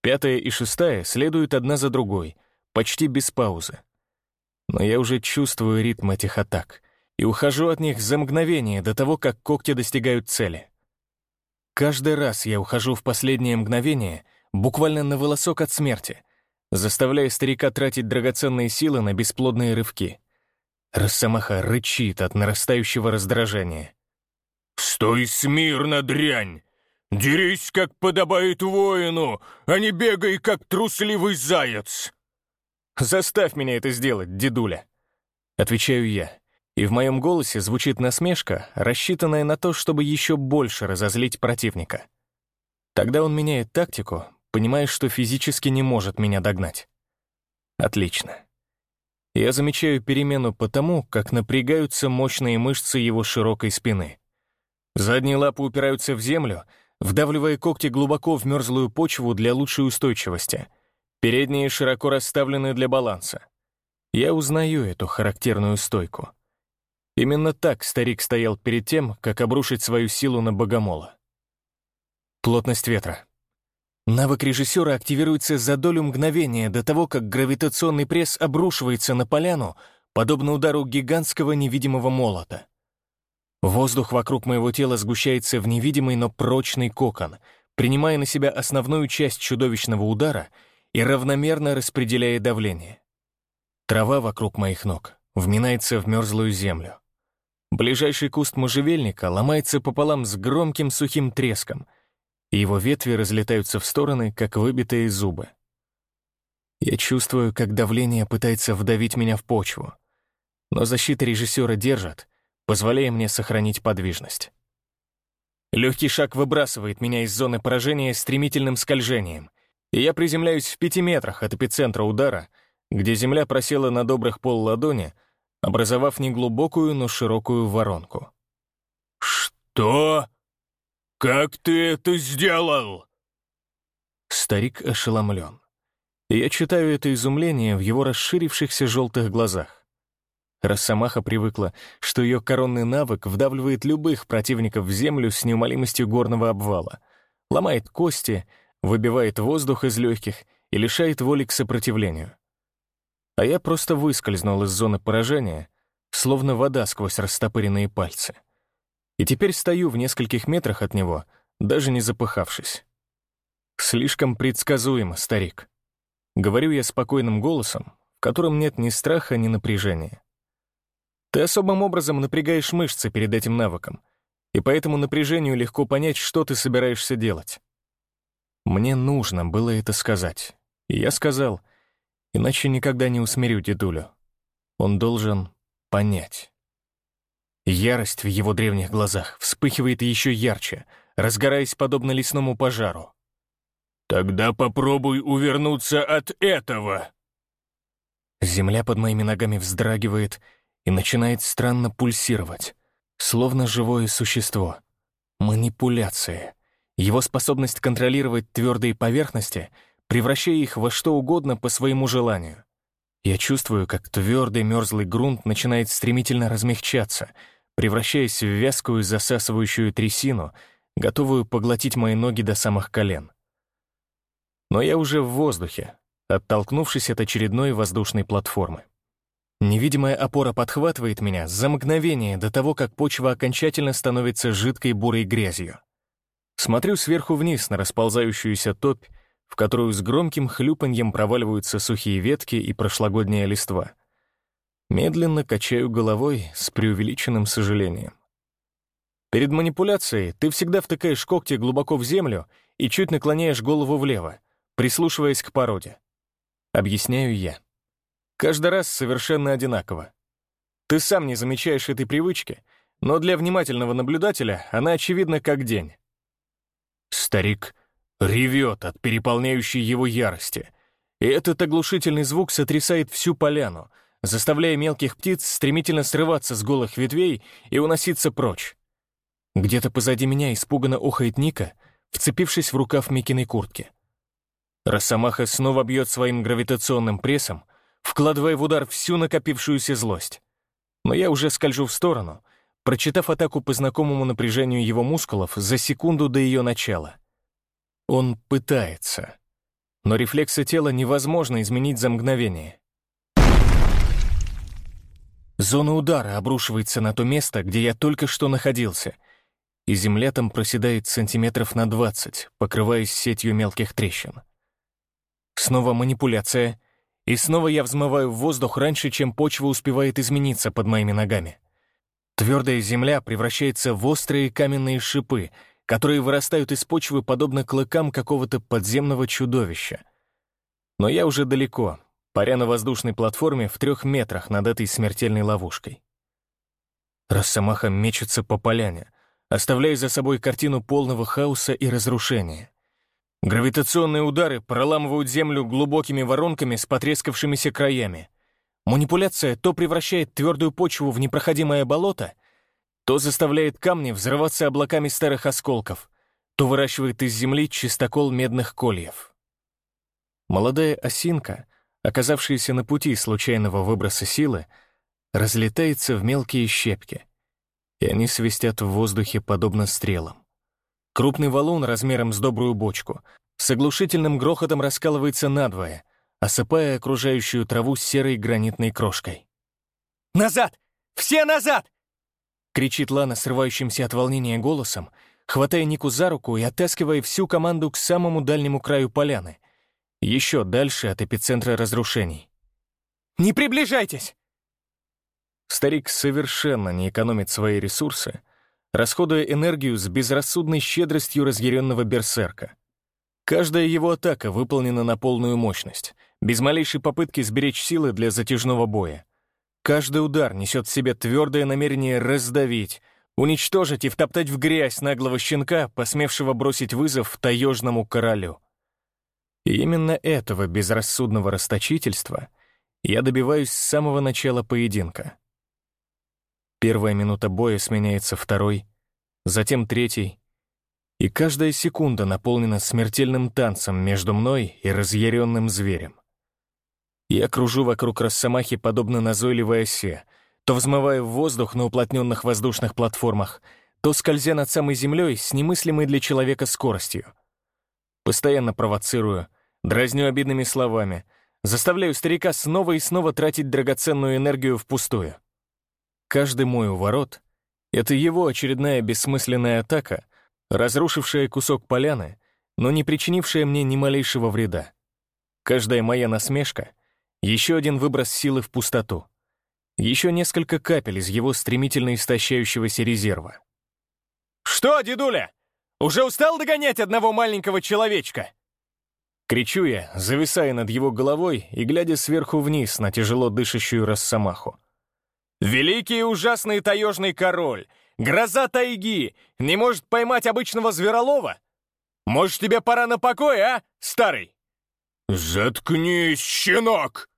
Пятая и шестая следуют одна за другой, почти без паузы. Но я уже чувствую ритм этих атак и ухожу от них за мгновение до того, как когти достигают цели. Каждый раз я ухожу в последнее мгновение, буквально на волосок от смерти, заставляя старика тратить драгоценные силы на бесплодные рывки. Росомаха рычит от нарастающего раздражения. «Стой смирно, дрянь! Дерись, как подобает воину, а не бегай, как трусливый заяц!» «Заставь меня это сделать, дедуля!» Отвечаю я, и в моем голосе звучит насмешка, рассчитанная на то, чтобы еще больше разозлить противника. Тогда он меняет тактику, понимая, что физически не может меня догнать. Отлично. Я замечаю перемену потому, как напрягаются мощные мышцы его широкой спины. Задние лапы упираются в землю, вдавливая когти глубоко в мерзлую почву для лучшей устойчивости. Передние широко расставлены для баланса. Я узнаю эту характерную стойку. Именно так старик стоял перед тем, как обрушить свою силу на богомола. Плотность ветра. Навык режиссера активируется за долю мгновения до того, как гравитационный пресс обрушивается на поляну, подобно удару гигантского невидимого молота. Воздух вокруг моего тела сгущается в невидимый, но прочный кокон, принимая на себя основную часть чудовищного удара и равномерно распределяя давление. Трава вокруг моих ног вминается в мерзлую землю. Ближайший куст можжевельника ломается пополам с громким сухим треском — и его ветви разлетаются в стороны, как выбитые зубы. Я чувствую, как давление пытается вдавить меня в почву, но защита режиссера держит, позволяя мне сохранить подвижность. Легкий шаг выбрасывает меня из зоны поражения стремительным скольжением, и я приземляюсь в пяти метрах от эпицентра удара, где земля просела на добрых пол ладони, образовав неглубокую, но широкую воронку. «Что? Как ты это сделал?» Старик ошеломлен. Я читаю это изумление в его расширившихся желтых глазах. Росомаха привыкла, что ее коронный навык вдавливает любых противников в землю с неумолимостью горного обвала, ломает кости, выбивает воздух из легких и лишает воли к сопротивлению. А я просто выскользнул из зоны поражения, словно вода сквозь растопыренные пальцы. И теперь стою в нескольких метрах от него, даже не запыхавшись. Слишком предсказуемо, старик. Говорю я спокойным голосом, в котором нет ни страха, ни напряжения. Ты особым образом напрягаешь мышцы перед этим навыком, и по этому напряжению легко понять, что ты собираешься делать. Мне нужно было это сказать. И я сказал, иначе никогда не усмирю дедулю. Он должен понять. Ярость в его древних глазах вспыхивает еще ярче, разгораясь подобно лесному пожару. «Тогда попробуй увернуться от этого!» Земля под моими ногами вздрагивает и начинает странно пульсировать, словно живое существо. Манипуляция. Его способность контролировать твердые поверхности, превращая их во что угодно по своему желанию. Я чувствую, как твердый мерзлый грунт начинает стремительно размягчаться, превращаясь в вязкую засасывающую трясину, готовую поглотить мои ноги до самых колен. Но я уже в воздухе, оттолкнувшись от очередной воздушной платформы. Невидимая опора подхватывает меня за мгновение до того, как почва окончательно становится жидкой бурой грязью. Смотрю сверху вниз на расползающуюся топь, в которую с громким хлюпаньем проваливаются сухие ветки и прошлогодняя листва. Медленно качаю головой с преувеличенным сожалением. Перед манипуляцией ты всегда втыкаешь когти глубоко в землю и чуть наклоняешь голову влево, прислушиваясь к породе. Объясняю я. Каждый раз совершенно одинаково. Ты сам не замечаешь этой привычки, но для внимательного наблюдателя она очевидна как день. Старик ревет от переполняющей его ярости, и этот оглушительный звук сотрясает всю поляну, заставляя мелких птиц стремительно срываться с голых ветвей и уноситься прочь. Где-то позади меня испуганно охает Ника, вцепившись в рукав Микиной куртки. Росомаха снова бьет своим гравитационным прессом, вкладывая в удар всю накопившуюся злость. Но я уже скольжу в сторону, прочитав атаку по знакомому напряжению его мускулов за секунду до ее начала. Он пытается. Но рефлексы тела невозможно изменить за мгновение. Зона удара обрушивается на то место, где я только что находился, и земля там проседает сантиметров на двадцать, покрываясь сетью мелких трещин. Снова манипуляция, и снова я взмываю в воздух раньше, чем почва успевает измениться под моими ногами. Твердая земля превращается в острые каменные шипы, которые вырастают из почвы подобно клыкам какого-то подземного чудовища. Но я уже далеко, паря на воздушной платформе в трех метрах над этой смертельной ловушкой. Росомаха мечется по поляне, оставляя за собой картину полного хаоса и разрушения. Гравитационные удары проламывают землю глубокими воронками с потрескавшимися краями. Манипуляция то превращает твердую почву в непроходимое болото, то заставляет камни взрываться облаками старых осколков, то выращивает из земли чистокол медных кольев. Молодая осинка, оказавшаяся на пути случайного выброса силы, разлетается в мелкие щепки, и они свистят в воздухе подобно стрелам. Крупный валун размером с добрую бочку с оглушительным грохотом раскалывается надвое, осыпая окружающую траву серой гранитной крошкой. «Назад! Все назад!» Кричит Лана срывающимся от волнения голосом, хватая Нику за руку и оттаскивая всю команду к самому дальнему краю поляны, еще дальше от эпицентра разрушений. «Не приближайтесь!» Старик совершенно не экономит свои ресурсы, расходуя энергию с безрассудной щедростью разъяренного берсерка. Каждая его атака выполнена на полную мощность, без малейшей попытки сберечь силы для затяжного боя. Каждый удар несет в себе твердое намерение раздавить, уничтожить и втоптать в грязь наглого щенка, посмевшего бросить вызов таежному королю. И именно этого безрассудного расточительства я добиваюсь с самого начала поединка, Первая минута боя сменяется второй, затем третий, и каждая секунда наполнена смертельным танцем между мной и разъяренным зверем. Я кружу вокруг Росомахи подобно назойливой осе, то взмывая в воздух на уплотненных воздушных платформах, то скользя над самой землей с немыслимой для человека скоростью. Постоянно провоцирую, дразню обидными словами, заставляю старика снова и снова тратить драгоценную энергию впустую. Каждый мой уворот — это его очередная бессмысленная атака, разрушившая кусок поляны, но не причинившая мне ни малейшего вреда. Каждая моя насмешка — еще один выброс силы в пустоту. Еще несколько капель из его стремительно истощающегося резерва. «Что, дедуля, уже устал догонять одного маленького человечка?» Кричу я, зависая над его головой и глядя сверху вниз на тяжело дышащую росомаху. «Великий и ужасный таежный король, гроза тайги, не может поймать обычного зверолова? Может, тебе пора на покой, а, старый?» «Заткнись, щенок!»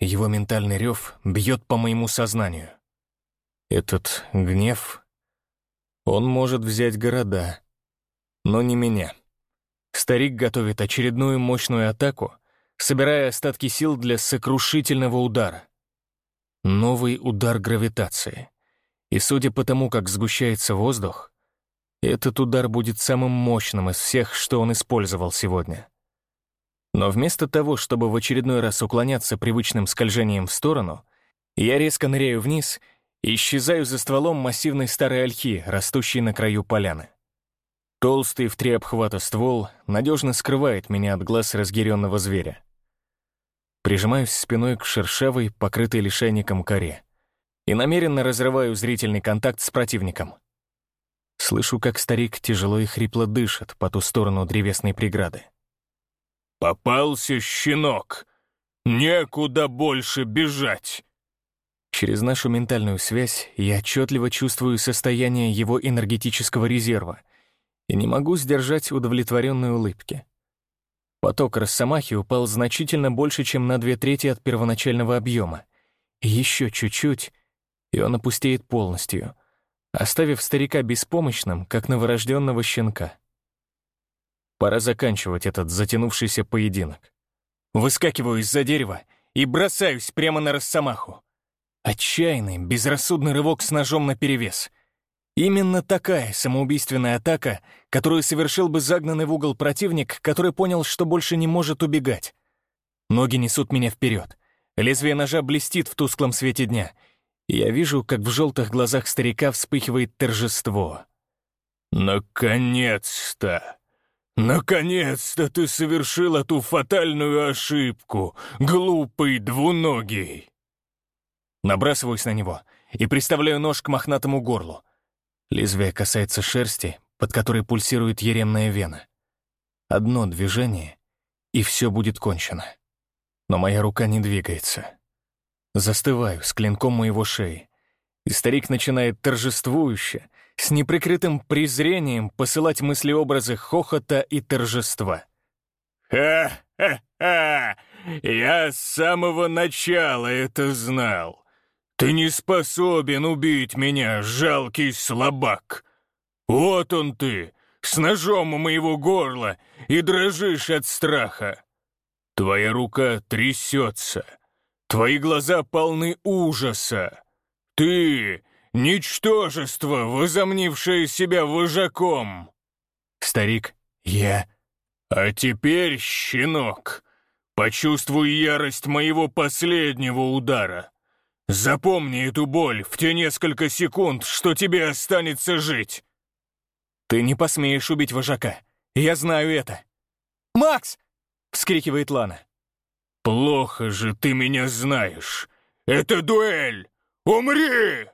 Его ментальный рев бьет по моему сознанию. Этот гнев он может взять города, но не меня. Старик готовит очередную мощную атаку, собирая остатки сил для сокрушительного удара. Новый удар гравитации. И судя по тому, как сгущается воздух, этот удар будет самым мощным из всех, что он использовал сегодня. Но вместо того, чтобы в очередной раз уклоняться привычным скольжением в сторону, я резко ныряю вниз — и исчезаю за стволом массивной старой ольхи, растущей на краю поляны. Толстый в три обхвата ствол надежно скрывает меня от глаз разъяренного зверя. Прижимаюсь спиной к шершавой, покрытой лишайником коре и намеренно разрываю зрительный контакт с противником. Слышу, как старик тяжело и хрипло дышит по ту сторону древесной преграды. «Попался щенок! Некуда больше бежать!» Через нашу ментальную связь я отчетливо чувствую состояние его энергетического резерва и не могу сдержать удовлетворенной улыбки. Поток Росомахи упал значительно больше, чем на две трети от первоначального объема. Еще чуть-чуть, и он опустеет полностью, оставив старика беспомощным, как новорожденного щенка. Пора заканчивать этот затянувшийся поединок. Выскакиваю из-за дерева и бросаюсь прямо на Росомаху. Отчаянный, безрассудный рывок с ножом наперевес. Именно такая самоубийственная атака, которую совершил бы загнанный в угол противник, который понял, что больше не может убегать. Ноги несут меня вперед. Лезвие ножа блестит в тусклом свете дня. Я вижу, как в желтых глазах старика вспыхивает торжество. «Наконец-то! Наконец-то ты совершил эту фатальную ошибку, глупый двуногий!» Набрасываюсь на него и приставляю нож к мохнатому горлу. Лезвие касается шерсти, под которой пульсирует еремная вена. Одно движение, и все будет кончено. Но моя рука не двигается. Застываю с клинком моего шеи, и старик начинает торжествующе, с неприкрытым презрением посылать мыслеобразы хохота и торжества. «Ха-ха-ха! Я с самого начала это знал!» «Ты не способен убить меня, жалкий слабак! Вот он ты, с ножом у моего горла, и дрожишь от страха! Твоя рука трясется, твои глаза полны ужаса! Ты — ничтожество, возомнившее себя вожаком!» «Старик, я...» «А теперь, щенок, почувствуй ярость моего последнего удара!» Запомни эту боль в те несколько секунд, что тебе останется жить. Ты не посмеешь убить вожака. Я знаю это. «Макс!» — вскрикивает Лана. «Плохо же ты меня знаешь. Это дуэль! Умри!»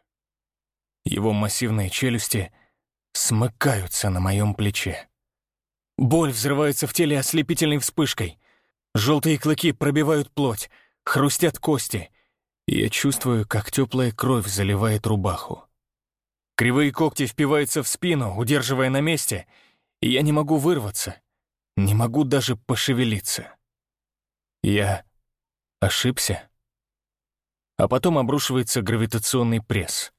Его массивные челюсти смыкаются на моем плече. Боль взрывается в теле ослепительной вспышкой. Желтые клыки пробивают плоть, хрустят кости — я чувствую, как теплая кровь заливает рубаху. Кривые когти впиваются в спину, удерживая на месте, и я не могу вырваться, не могу даже пошевелиться. Я ошибся. А потом обрушивается гравитационный пресс.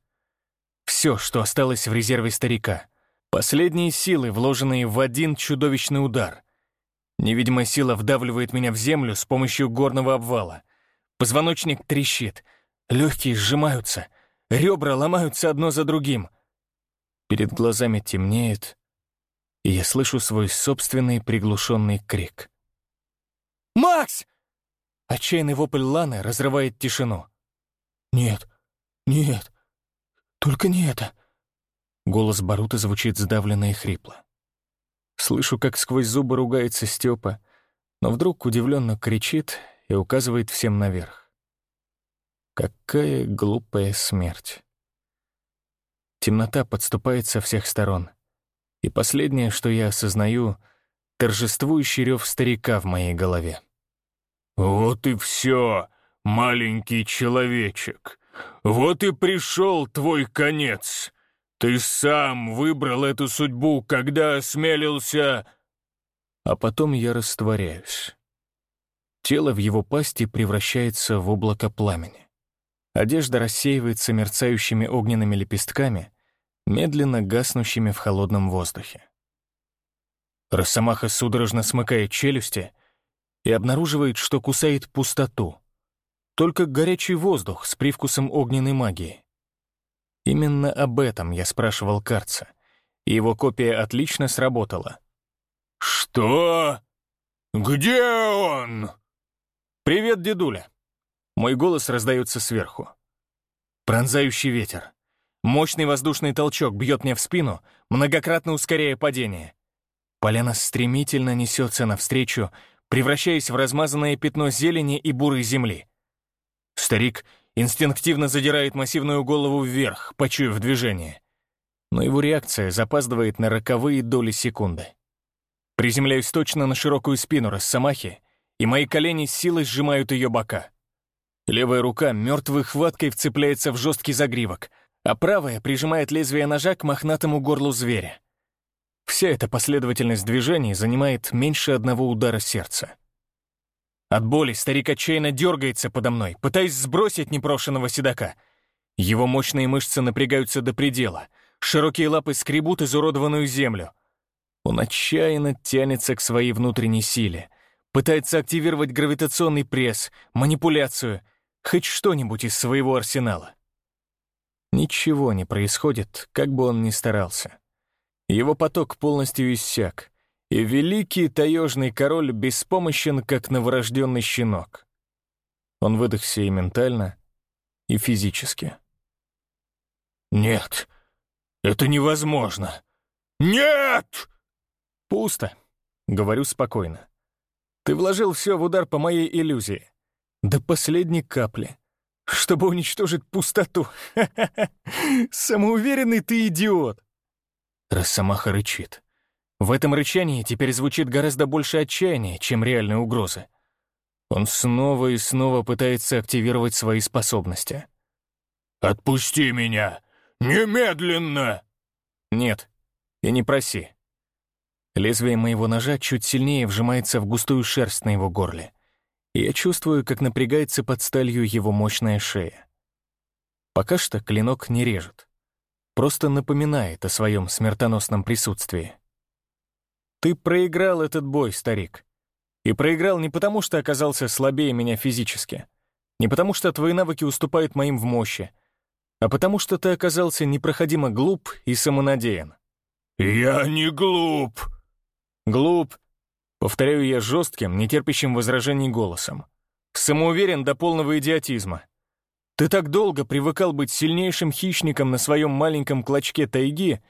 Все, что осталось в резерве старика. Последние силы, вложенные в один чудовищный удар. Невидимая сила вдавливает меня в землю с помощью горного обвала. Позвоночник трещит, легкие сжимаются, ребра ломаются одно за другим. Перед глазами темнеет, и я слышу свой собственный приглушенный крик. «Макс!» Отчаянный вопль Ланы разрывает тишину. «Нет, нет, только не это!» Голос Барута звучит сдавленно и хрипло. Слышу, как сквозь зубы ругается Степа, но вдруг удивленно кричит и указывает всем наверх. Какая глупая смерть. Темнота подступает со всех сторон. И последнее, что я осознаю — торжествующий рев старика в моей голове. «Вот и все, маленький человечек. Вот и пришел твой конец. Ты сам выбрал эту судьбу, когда осмелился...» А потом я растворяюсь. Тело в его пасти превращается в облако пламени. Одежда рассеивается мерцающими огненными лепестками, медленно гаснущими в холодном воздухе. Росомаха судорожно смыкает челюсти и обнаруживает, что кусает пустоту. Только горячий воздух с привкусом огненной магии. Именно об этом я спрашивал Карца, и его копия отлично сработала. «Что? Где он?» «Привет, дедуля!» Мой голос раздается сверху. Пронзающий ветер. Мощный воздушный толчок бьет мне в спину, многократно ускоряя падение. Поляна стремительно несется навстречу, превращаясь в размазанное пятно зелени и бурой земли. Старик инстинктивно задирает массивную голову вверх, почуяв движение. Но его реакция запаздывает на роковые доли секунды. Приземляюсь точно на широкую спину Росомахи, и мои колени с силой сжимают ее бока. Левая рука мертвой хваткой вцепляется в жесткий загривок, а правая прижимает лезвие ножа к мохнатому горлу зверя. Вся эта последовательность движений занимает меньше одного удара сердца. От боли старик отчаянно дергается подо мной, пытаясь сбросить непрошенного седока. Его мощные мышцы напрягаются до предела, широкие лапы скребут изуродованную землю. Он отчаянно тянется к своей внутренней силе, пытается активировать гравитационный пресс, манипуляцию, хоть что-нибудь из своего арсенала. Ничего не происходит, как бы он ни старался. Его поток полностью иссяк, и великий таежный король беспомощен, как новорожденный щенок. Он выдохся и ментально, и физически. «Нет, это невозможно! Нет!» «Пусто», — говорю спокойно. «Ты вложил все в удар по моей иллюзии. До последней капли чтобы уничтожить пустоту. Самоуверенный ты идиот!» Росомаха рычит. В этом рычании теперь звучит гораздо больше отчаяния, чем реальной угрозы. Он снова и снова пытается активировать свои способности. «Отпусти меня! Немедленно!» «Нет, и не проси». Лезвие моего ножа чуть сильнее вжимается в густую шерсть на его горле и я чувствую, как напрягается под сталью его мощная шея. Пока что клинок не режет, просто напоминает о своем смертоносном присутствии. Ты проиграл этот бой, старик. И проиграл не потому, что оказался слабее меня физически, не потому, что твои навыки уступают моим в мощи, а потому что ты оказался непроходимо глуп и самонадеян. «Я не глуп!» «Глуп Повторяю я жестким, нетерпящим возражений голосом. Самоуверен до полного идиотизма. Ты так долго привыкал быть сильнейшим хищником на своем маленьком клочке тайги,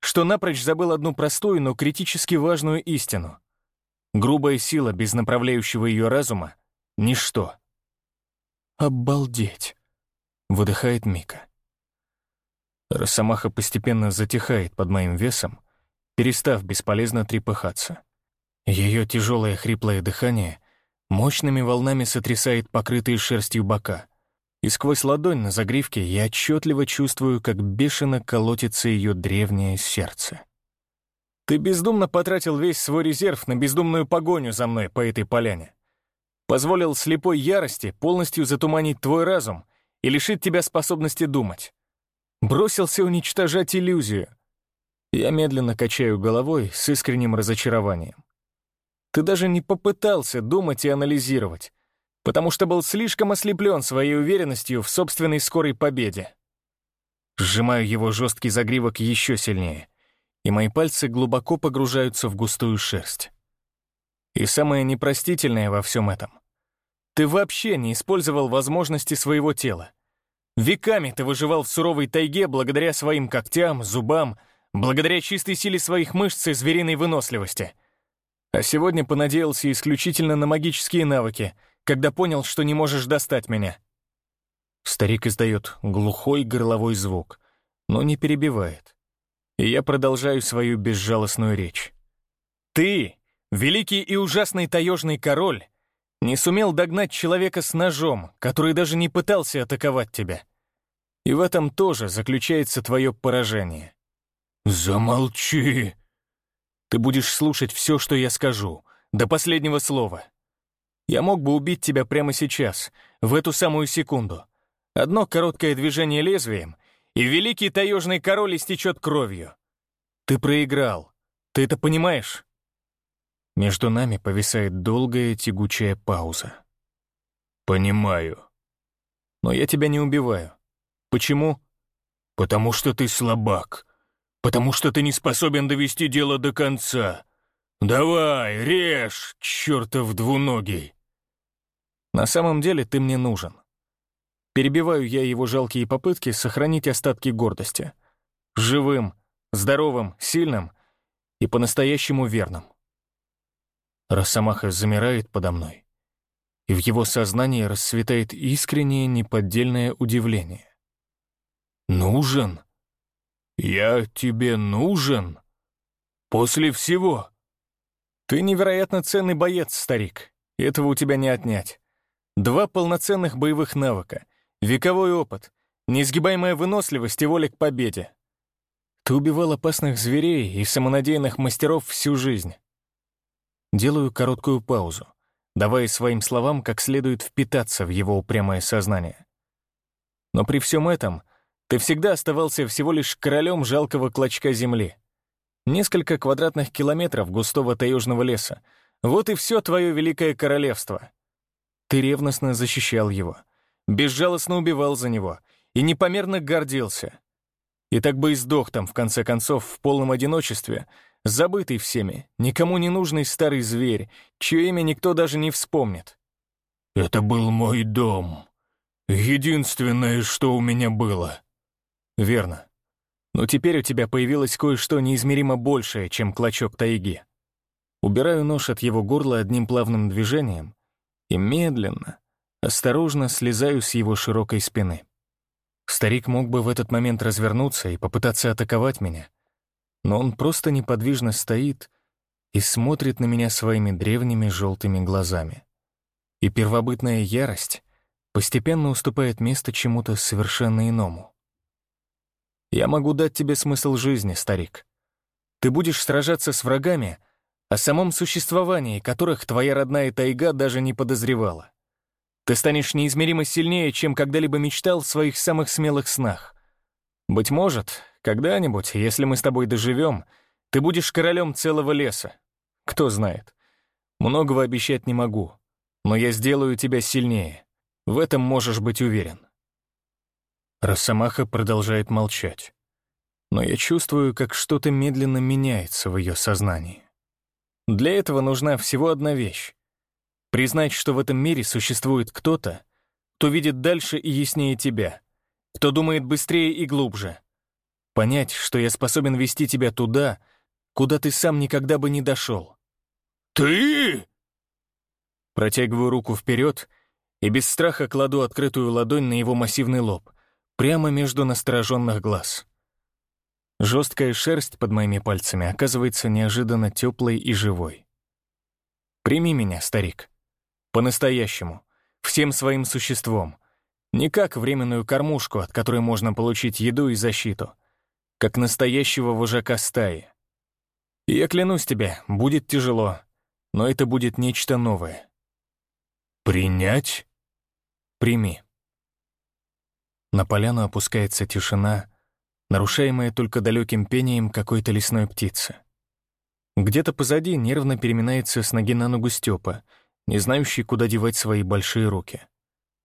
что напрочь забыл одну простую, но критически важную истину. Грубая сила без направляющего ее разума — ничто. «Обалдеть!» — выдыхает Мика. Росомаха постепенно затихает под моим весом, перестав бесполезно трепыхаться. Ее тяжелое хриплое дыхание мощными волнами сотрясает покрытые шерстью бока, и сквозь ладонь на загривке я отчетливо чувствую, как бешено колотится ее древнее сердце. Ты бездумно потратил весь свой резерв на бездумную погоню за мной по этой поляне. Позволил слепой ярости полностью затуманить твой разум и лишить тебя способности думать. Бросился уничтожать иллюзию. Я медленно качаю головой с искренним разочарованием. Ты даже не попытался думать и анализировать, потому что был слишком ослеплен своей уверенностью в собственной скорой победе. Сжимаю его жесткий загривок еще сильнее, и мои пальцы глубоко погружаются в густую шерсть. И самое непростительное во всем этом — ты вообще не использовал возможности своего тела. Веками ты выживал в суровой тайге благодаря своим когтям, зубам, благодаря чистой силе своих мышц и звериной выносливости. А сегодня понадеялся исключительно на магические навыки, когда понял, что не можешь достать меня. Старик издает глухой горловой звук, но не перебивает. И я продолжаю свою безжалостную речь. «Ты, великий и ужасный таежный король, не сумел догнать человека с ножом, который даже не пытался атаковать тебя. И в этом тоже заключается твое поражение. «Замолчи!» Ты будешь слушать все, что я скажу, до последнего слова. Я мог бы убить тебя прямо сейчас, в эту самую секунду. Одно короткое движение лезвием, и великий таежный король истечет кровью. Ты проиграл. Ты это понимаешь? Между нами повисает долгая тягучая пауза. «Понимаю. Но я тебя не убиваю. Почему?» «Потому что ты слабак потому что ты не способен довести дело до конца. Давай, режь, чертов двуногий!» «На самом деле ты мне нужен». Перебиваю я его жалкие попытки сохранить остатки гордости. Живым, здоровым, сильным и по-настоящему верным. Росомаха замирает подо мной, и в его сознании расцветает искреннее неподдельное удивление. «Нужен?» «Я тебе нужен? После всего?» «Ты невероятно ценный боец, старик. Этого у тебя не отнять. Два полноценных боевых навыка, вековой опыт, неизгибаемая выносливость и воля к победе. Ты убивал опасных зверей и самонадеянных мастеров всю жизнь. Делаю короткую паузу, давая своим словам как следует впитаться в его упрямое сознание. Но при всем этом ты всегда оставался всего лишь королем жалкого клочка земли. Несколько квадратных километров густого таежного леса. Вот и все твое великое королевство. Ты ревностно защищал его, безжалостно убивал за него и непомерно гордился. И так бы и сдох там, в конце концов, в полном одиночестве, забытый всеми, никому не нужный старый зверь, чье имя никто даже не вспомнит. «Это был мой дом. Единственное, что у меня было», Верно. Но теперь у тебя появилось кое-что неизмеримо большее, чем клочок тайги. Убираю нож от его горла одним плавным движением и медленно, осторожно слезаю с его широкой спины. Старик мог бы в этот момент развернуться и попытаться атаковать меня, но он просто неподвижно стоит и смотрит на меня своими древними желтыми глазами. И первобытная ярость постепенно уступает место чему-то совершенно иному. Я могу дать тебе смысл жизни, старик. Ты будешь сражаться с врагами, о самом существовании которых твоя родная тайга даже не подозревала. Ты станешь неизмеримо сильнее, чем когда-либо мечтал в своих самых смелых снах. Быть может, когда-нибудь, если мы с тобой доживем, ты будешь королем целого леса. Кто знает. Многого обещать не могу, но я сделаю тебя сильнее. В этом можешь быть уверен. Росомаха продолжает молчать. Но я чувствую, как что-то медленно меняется в ее сознании. Для этого нужна всего одна вещь. Признать, что в этом мире существует кто-то, кто видит дальше и яснее тебя, кто думает быстрее и глубже. Понять, что я способен вести тебя туда, куда ты сам никогда бы не дошел. «Ты?» Протягиваю руку вперед и без страха кладу открытую ладонь на его массивный лоб — прямо между настороженных глаз. Жесткая шерсть под моими пальцами оказывается неожиданно теплой и живой. Прими меня, старик. По-настоящему, всем своим существом. Не как временную кормушку, от которой можно получить еду и защиту. Как настоящего вожака стаи. И я клянусь тебе, будет тяжело, но это будет нечто новое. «Принять?» «Прими». На поляну опускается тишина, нарушаемое только далеким пением какой-то лесной птицы. Где-то позади нервно переминается с ноги на ногу Степа, не знающий, куда девать свои большие руки.